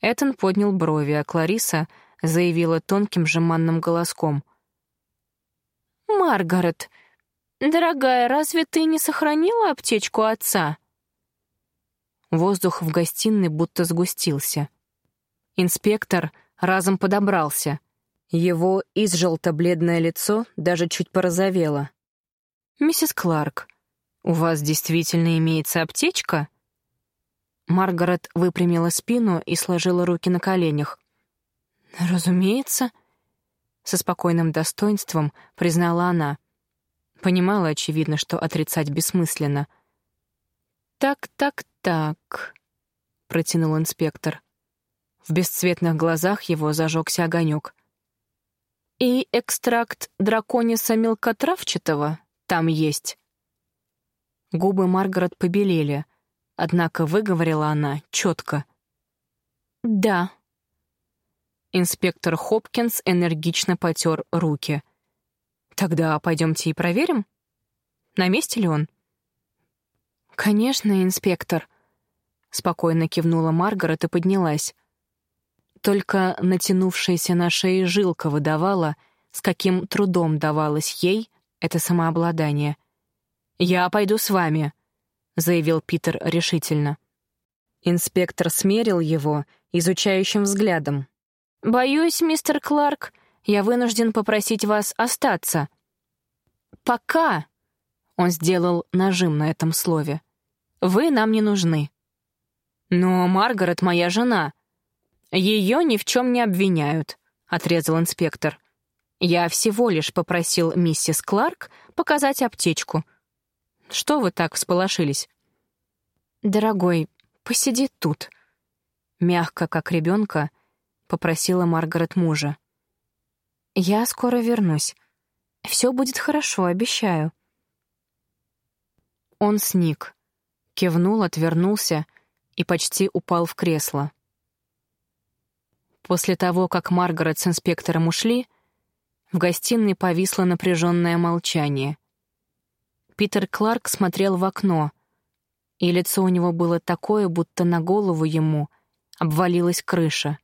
Этон поднял брови, а Клариса заявила тонким жеманным голоском. «Маргарет, «Дорогая, разве ты не сохранила аптечку отца?» Воздух в гостиной будто сгустился. Инспектор разом подобрался. Его изжелто-бледное лицо даже чуть порозовело. «Миссис Кларк, у вас действительно имеется аптечка?» Маргарет выпрямила спину и сложила руки на коленях. «Разумеется», — со спокойным достоинством признала она. Понимала, очевидно, что отрицать бессмысленно. «Так, так, так», — протянул инспектор. В бесцветных глазах его зажегся огонек. «И экстракт дракониса мелкотравчатого там есть?» Губы Маргарет побелели, однако выговорила она четко. «Да». Инспектор Хопкинс энергично потер руки — Тогда пойдемте и проверим, на месте ли он. Конечно, инспектор. Спокойно кивнула Маргарет и поднялась. Только натянувшаяся на шее жилка выдавала, с каким трудом давалось ей это самообладание. «Я пойду с вами», — заявил Питер решительно. Инспектор смерил его изучающим взглядом. «Боюсь, мистер Кларк, я вынужден попросить вас остаться. Пока, он сделал нажим на этом слове, вы нам не нужны. Но Маргарет моя жена. Ее ни в чем не обвиняют, отрезал инспектор. Я всего лишь попросил миссис Кларк показать аптечку. Что вы так всполошились? Дорогой, посиди тут. Мягко, как ребенка, попросила Маргарет мужа. Я скоро вернусь. Все будет хорошо, обещаю. Он сник, кивнул, отвернулся и почти упал в кресло. После того, как Маргарет с инспектором ушли, в гостиной повисло напряженное молчание. Питер Кларк смотрел в окно, и лицо у него было такое, будто на голову ему обвалилась крыша.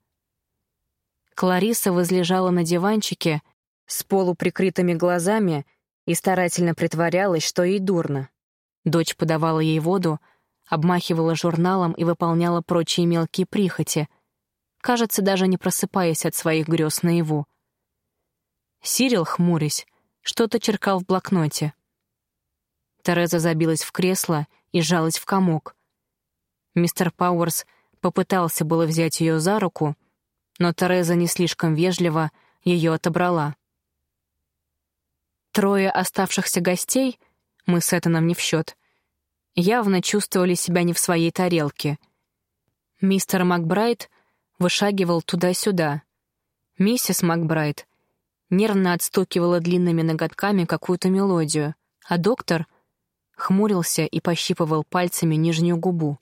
Клариса возлежала на диванчике с полуприкрытыми глазами и старательно притворялась, что ей дурно. Дочь подавала ей воду, обмахивала журналом и выполняла прочие мелкие прихоти, кажется, даже не просыпаясь от своих грез наяву. Сирил, хмурясь, что-то черкал в блокноте. Тереза забилась в кресло и сжалась в комок. Мистер Пауэрс попытался было взять ее за руку, но Тереза не слишком вежливо ее отобрала. Трое оставшихся гостей, мы с Этаном не в счет, явно чувствовали себя не в своей тарелке. Мистер Макбрайт вышагивал туда-сюда. Миссис Макбрайт нервно отстукивала длинными ноготками какую-то мелодию, а доктор хмурился и пощипывал пальцами нижнюю губу.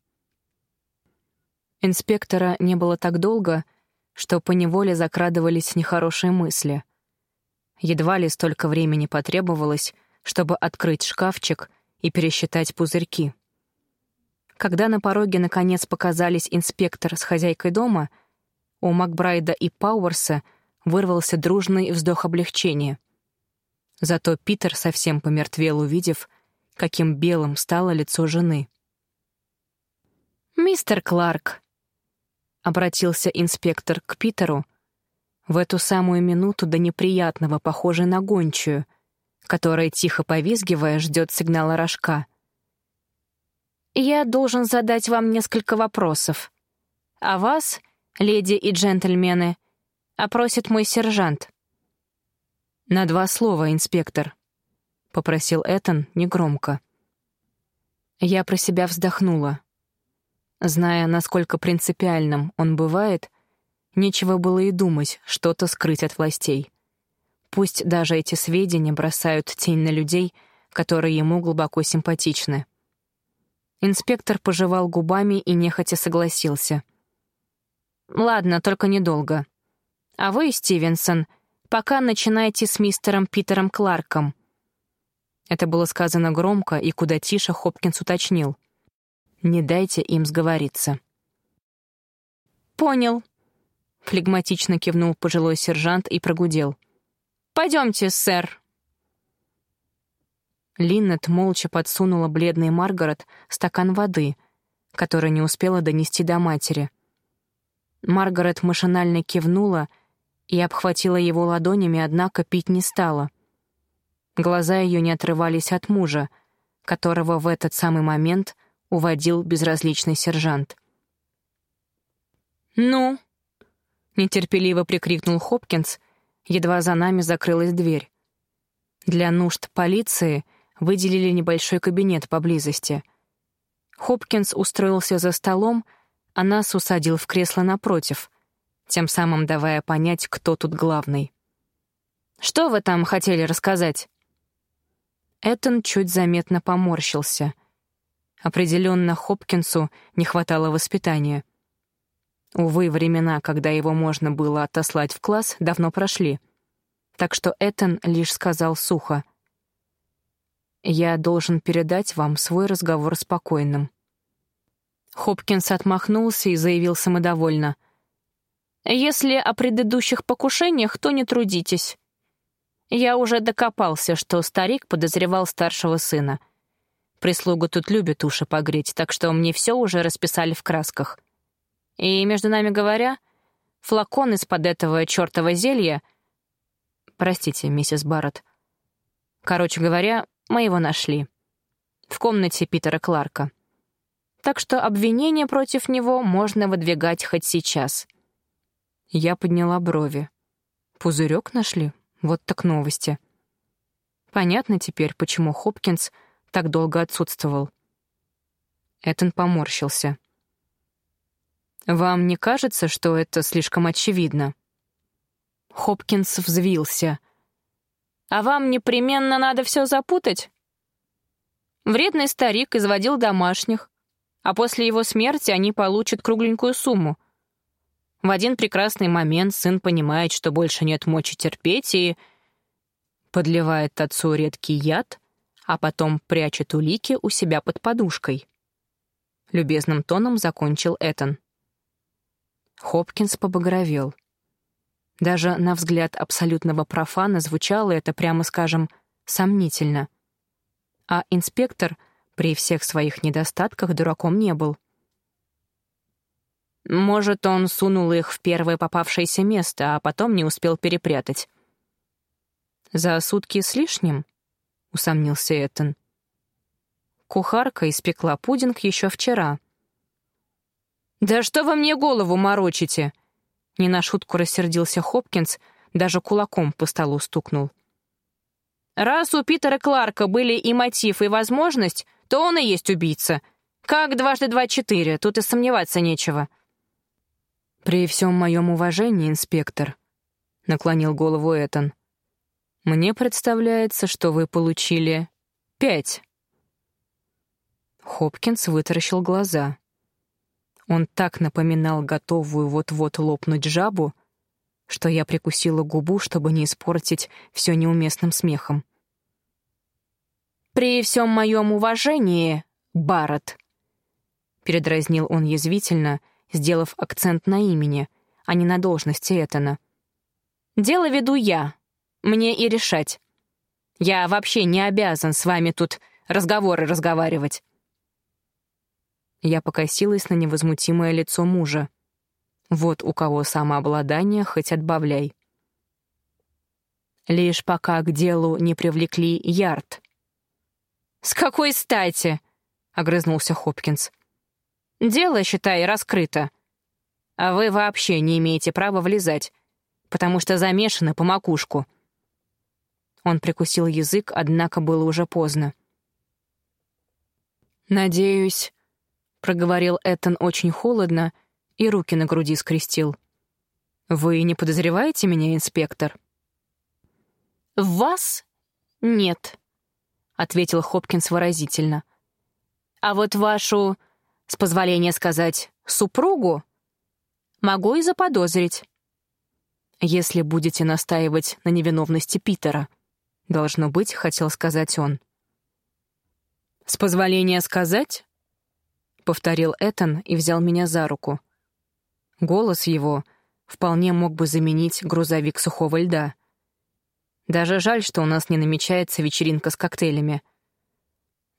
Инспектора не было так долго, что поневоле закрадывались нехорошие мысли. Едва ли столько времени потребовалось, чтобы открыть шкафчик и пересчитать пузырьки. Когда на пороге наконец показались инспектор с хозяйкой дома, у Макбрайда и Пауэрса вырвался дружный вздох облегчения. Зато Питер совсем помертвел, увидев, каким белым стало лицо жены. «Мистер Кларк», — обратился инспектор к Питеру, в эту самую минуту до неприятного, похожей на гончую, которая, тихо повизгивая, ждет сигнала рожка. «Я должен задать вам несколько вопросов. А вас, леди и джентльмены, опросит мой сержант». «На два слова, инспектор», — попросил Этан негромко. Я про себя вздохнула. Зная, насколько принципиальным он бывает, нечего было и думать что-то скрыть от властей. Пусть даже эти сведения бросают тень на людей, которые ему глубоко симпатичны. Инспектор пожевал губами и нехотя согласился. «Ладно, только недолго. А вы, Стивенсон, пока начинайте с мистером Питером Кларком». Это было сказано громко, и куда тише Хопкинс уточнил. «Не дайте им сговориться». «Понял», — флегматично кивнул пожилой сержант и прогудел. «Пойдемте, сэр». Линнет молча подсунула бледной Маргарет стакан воды, который не успела донести до матери. Маргарет машинально кивнула и обхватила его ладонями, однако пить не стала. Глаза ее не отрывались от мужа, которого в этот самый момент уводил безразличный сержант. «Ну?» — нетерпеливо прикрикнул Хопкинс, едва за нами закрылась дверь. Для нужд полиции выделили небольшой кабинет поблизости. Хопкинс устроился за столом, а нас усадил в кресло напротив, тем самым давая понять, кто тут главный. «Что вы там хотели рассказать?» Эттон чуть заметно поморщился. Определенно Хопкинсу не хватало воспитания. Увы, времена, когда его можно было отослать в класс, давно прошли. Так что Эттон лишь сказал сухо. «Я должен передать вам свой разговор спокойным». Хопкинс отмахнулся и заявил самодовольно. «Если о предыдущих покушениях, то не трудитесь. Я уже докопался, что старик подозревал старшего сына. Прислуга тут любит уши погреть, так что мне все уже расписали в красках. И, между нами говоря, флакон из-под этого чертова зелья... Простите, миссис Барретт. Короче говоря, мы его нашли. В комнате Питера Кларка. Так что обвинение против него можно выдвигать хоть сейчас. Я подняла брови. Пузырек нашли? Вот так новости. Понятно теперь, почему Хопкинс так долго отсутствовал. Этон поморщился. «Вам не кажется, что это слишком очевидно?» Хопкинс взвился. «А вам непременно надо все запутать?» Вредный старик изводил домашних, а после его смерти они получат кругленькую сумму. В один прекрасный момент сын понимает, что больше нет мочи терпеть и подливает отцу редкий яд, а потом прячет улики у себя под подушкой. Любезным тоном закончил Этан. Хопкинс побагровел. Даже на взгляд абсолютного профана звучало это, прямо скажем, сомнительно. А инспектор при всех своих недостатках дураком не был. Может, он сунул их в первое попавшееся место, а потом не успел перепрятать. «За сутки с лишним?» — усомнился Эттон. Кухарка испекла пудинг еще вчера. «Да что вы мне голову морочите?» Не на шутку рассердился Хопкинс, даже кулаком по столу стукнул. «Раз у Питера Кларка были и мотив, и возможность, то он и есть убийца. Как дважды два четыре, тут и сомневаться нечего». «При всем моем уважении, инспектор», — наклонил голову Этан, «мне представляется, что вы получили пять». Хопкинс вытаращил глаза. Он так напоминал готовую вот-вот лопнуть жабу, что я прикусила губу, чтобы не испортить все неуместным смехом. «При всем моем уважении, Барретт», — передразнил он язвительно, сделав акцент на имени, а не на должности Этана. «Дело веду я. Мне и решать. Я вообще не обязан с вами тут разговоры разговаривать». Я покосилась на невозмутимое лицо мужа. Вот у кого самообладание хоть отбавляй. Лишь пока к делу не привлекли Ярд. «С какой стати?» — огрызнулся Хопкинс. «Дело, считай, раскрыто. А вы вообще не имеете права влезать, потому что замешаны по макушку». Он прикусил язык, однако было уже поздно. «Надеюсь, проговорил Эттон очень холодно и руки на груди скрестил. «Вы не подозреваете меня, инспектор?» «В вас нет», — ответил Хопкинс выразительно. «А вот вашу, с позволения сказать, супругу могу и заподозрить. Если будете настаивать на невиновности Питера», — должно быть, хотел сказать он. «С позволения сказать?» повторил Этан и взял меня за руку. Голос его вполне мог бы заменить грузовик сухого льда. Даже жаль, что у нас не намечается вечеринка с коктейлями.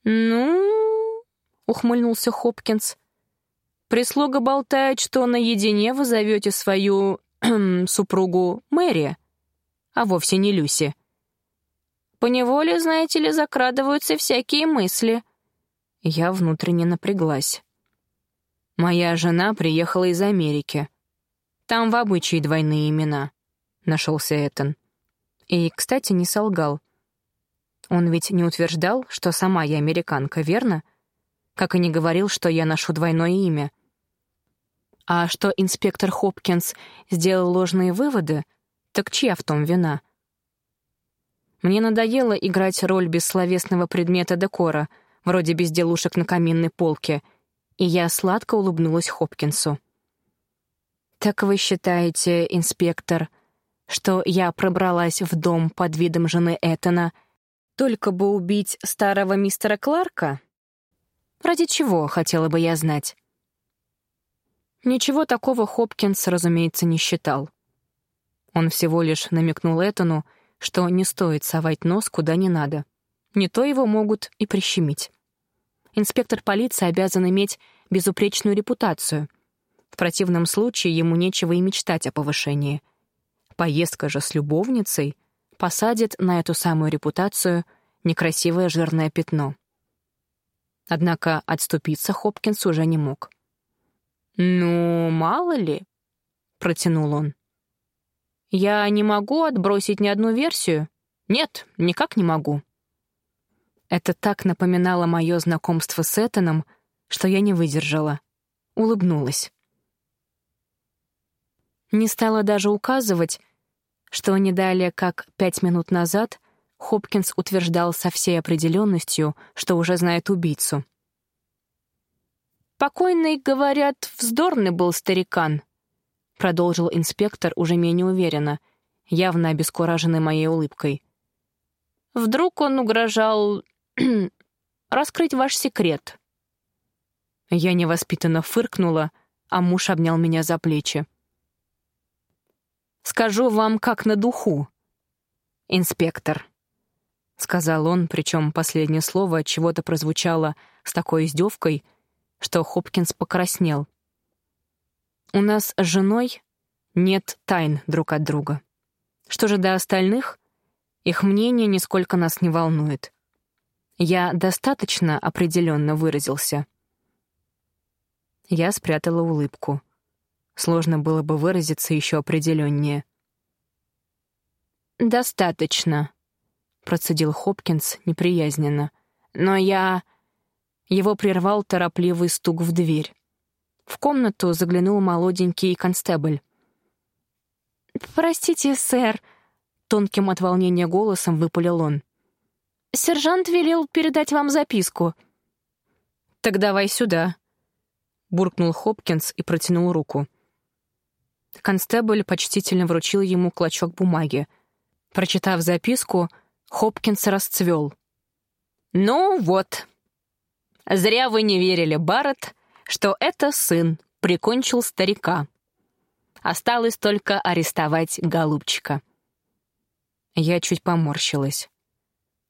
«Ну...» — ухмыльнулся Хопкинс. «Прислуга болтает, что наедине вы зовете свою <clears throat> супругу Мэри, а вовсе не Люси. Поневоле, знаете ли, закрадываются всякие мысли». Я внутренне напряглась. «Моя жена приехала из Америки. Там в обычае двойные имена», — нашелся Этан. И, кстати, не солгал. Он ведь не утверждал, что сама я американка, верно? Как и не говорил, что я ношу двойное имя. А что инспектор Хопкинс сделал ложные выводы, так чья в том вина? Мне надоело играть роль бессловесного предмета декора — вроде безделушек на каминной полке, и я сладко улыбнулась Хопкинсу. «Так вы считаете, инспектор, что я пробралась в дом под видом жены Этана только бы убить старого мистера Кларка? Ради чего, хотела бы я знать?» Ничего такого Хопкинс, разумеется, не считал. Он всего лишь намекнул Этану, что не стоит совать нос куда не надо. Не то его могут и прищемить инспектор полиции обязан иметь безупречную репутацию. В противном случае ему нечего и мечтать о повышении. Поездка же с любовницей посадит на эту самую репутацию некрасивое жирное пятно. Однако отступиться Хопкинс уже не мог. «Ну, мало ли», — протянул он. «Я не могу отбросить ни одну версию. Нет, никак не могу. Это так напоминало мое знакомство с Этаном, что я не выдержала. Улыбнулась. Не стала даже указывать, что не далее, как пять минут назад, Хопкинс утверждал со всей определенностью, что уже знает убийцу. «Покойный, говорят, вздорный был старикан», — продолжил инспектор уже менее уверенно, явно обескураженный моей улыбкой. «Вдруг он угрожал <clears throat> раскрыть ваш секрет?» Я невоспитанно фыркнула, а муж обнял меня за плечи. «Скажу вам как на духу, инспектор», — сказал он, причем последнее слово чего-то прозвучало с такой издевкой, что Хопкинс покраснел. «У нас с женой нет тайн друг от друга. Что же до остальных, их мнение нисколько нас не волнует. Я достаточно определенно выразился». Я спрятала улыбку. Сложно было бы выразиться еще определеннее. «Достаточно», — процедил Хопкинс неприязненно. «Но я...» Его прервал торопливый стук в дверь. В комнату заглянул молоденький констебль. «Простите, сэр», — тонким от волнения голосом выпалил он. «Сержант велел передать вам записку». «Так давай сюда», — буркнул Хопкинс и протянул руку. Констебль почтительно вручил ему клочок бумаги. Прочитав записку, Хопкинс расцвел. «Ну вот. Зря вы не верили, Барретт, что это сын прикончил старика. Осталось только арестовать голубчика». Я чуть поморщилась.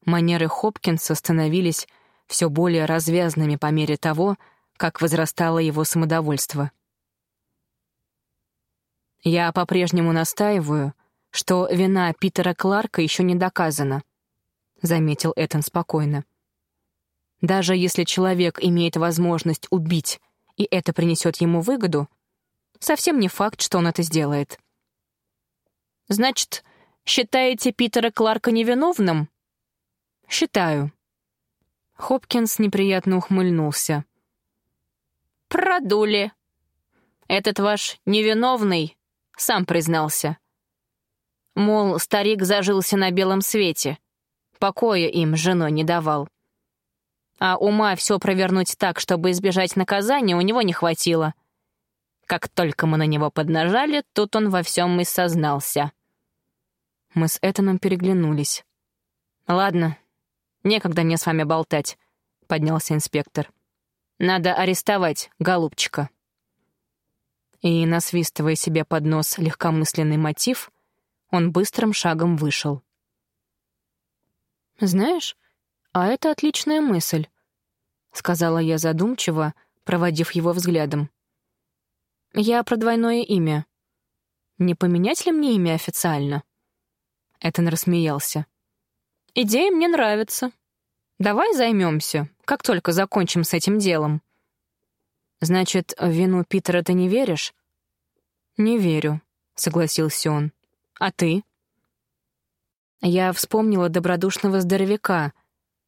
Манеры Хопкинса становились все более развязными по мере того, как возрастало его самодовольство. Я по-прежнему настаиваю, что вина Питера Кларка еще не доказана, заметил Этан спокойно. Даже если человек имеет возможность убить, и это принесет ему выгоду, совсем не факт, что он это сделает. Значит, считаете Питера Кларка невиновным? Считаю. Хопкинс неприятно ухмыльнулся. Продули. Этот ваш невиновный сам признался. Мол, старик зажился на белом свете. Покоя им женой не давал. А ума все провернуть так, чтобы избежать наказания, у него не хватило. Как только мы на него поднажали, тут он во всем и сознался. Мы с Этаном переглянулись. «Ладно, некогда мне с вами болтать», — поднялся инспектор. «Надо арестовать голубчика» и, насвистывая себе под нос легкомысленный мотив, он быстрым шагом вышел. «Знаешь, а это отличная мысль», — сказала я задумчиво, проводив его взглядом. «Я про двойное имя. Не поменять ли мне имя официально?» Этон рассмеялся. «Идея мне нравится. Давай займемся, как только закончим с этим делом». «Значит, в вину Питера ты не веришь?» «Не верю», — согласился он. «А ты?» Я вспомнила добродушного здоровяка,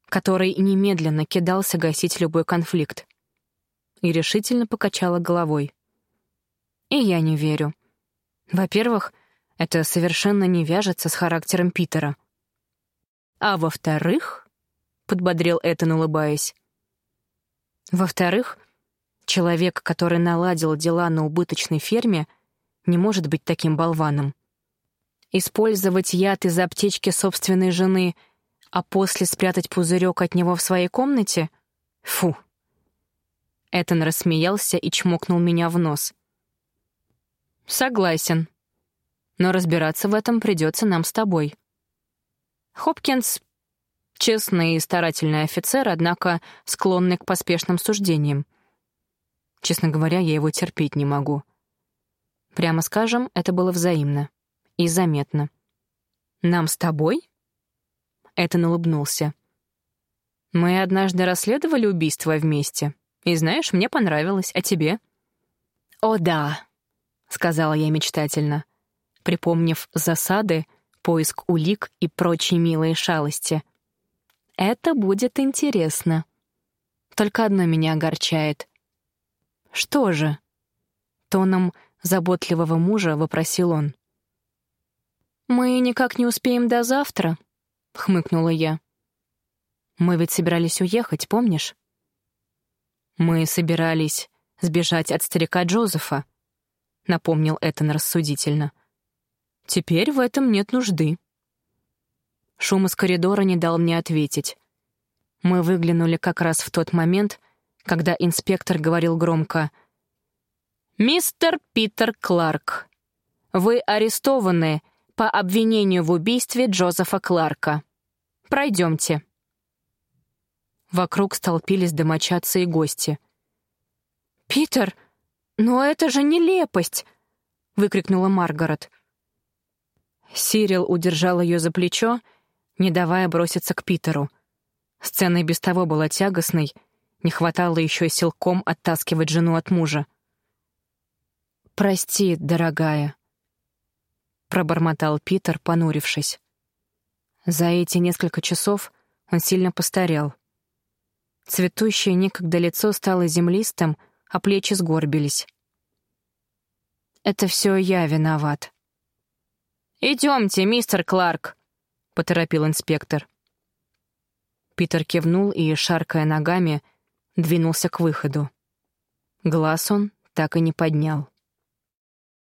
который немедленно кидался гасить любой конфликт. И решительно покачала головой. И я не верю. Во-первых, это совершенно не вяжется с характером Питера. А во-вторых, — подбодрил Этан, улыбаясь, во-вторых, Человек, который наладил дела на убыточной ферме, не может быть таким болваном. Использовать яд из аптечки собственной жены, а после спрятать пузырек от него в своей комнате? Фу. Этон рассмеялся и чмокнул меня в нос. «Согласен. Но разбираться в этом придется нам с тобой». Хопкинс — честный и старательный офицер, однако склонный к поспешным суждениям. Честно говоря, я его терпеть не могу. Прямо скажем, это было взаимно. И заметно. «Нам с тобой?» Этан улыбнулся. «Мы однажды расследовали убийство вместе. И знаешь, мне понравилось. А тебе?» «О, да», — сказала я мечтательно, припомнив засады, поиск улик и прочие милые шалости. «Это будет интересно. Только одно меня огорчает. «Что же?» — тоном заботливого мужа вопросил он. «Мы никак не успеем до завтра», — хмыкнула я. «Мы ведь собирались уехать, помнишь?» Мы собирались сбежать от старика Джозефа, напомнил Этан рассудительно. Теперь в этом нет нужды. Шум из коридора не дал мне ответить. Мы выглянули как раз в тот момент, когда инспектор говорил громко «Мистер Питер Кларк, вы арестованы по обвинению в убийстве Джозефа Кларка. Пройдемте». Вокруг столпились домочадцы и гости. «Питер, но это же нелепость!» — выкрикнула Маргарет. Сирил удержал ее за плечо, не давая броситься к Питеру. Сцена и без того была тягостной, не хватало еще силком оттаскивать жену от мужа. «Прости, дорогая», — пробормотал Питер, понурившись. За эти несколько часов он сильно постарел. Цветущее некогда лицо стало землистым, а плечи сгорбились. «Это все я виноват». «Идемте, мистер Кларк», — поторопил инспектор. Питер кивнул и, шаркая ногами, двинулся к выходу. Глаз он так и не поднял.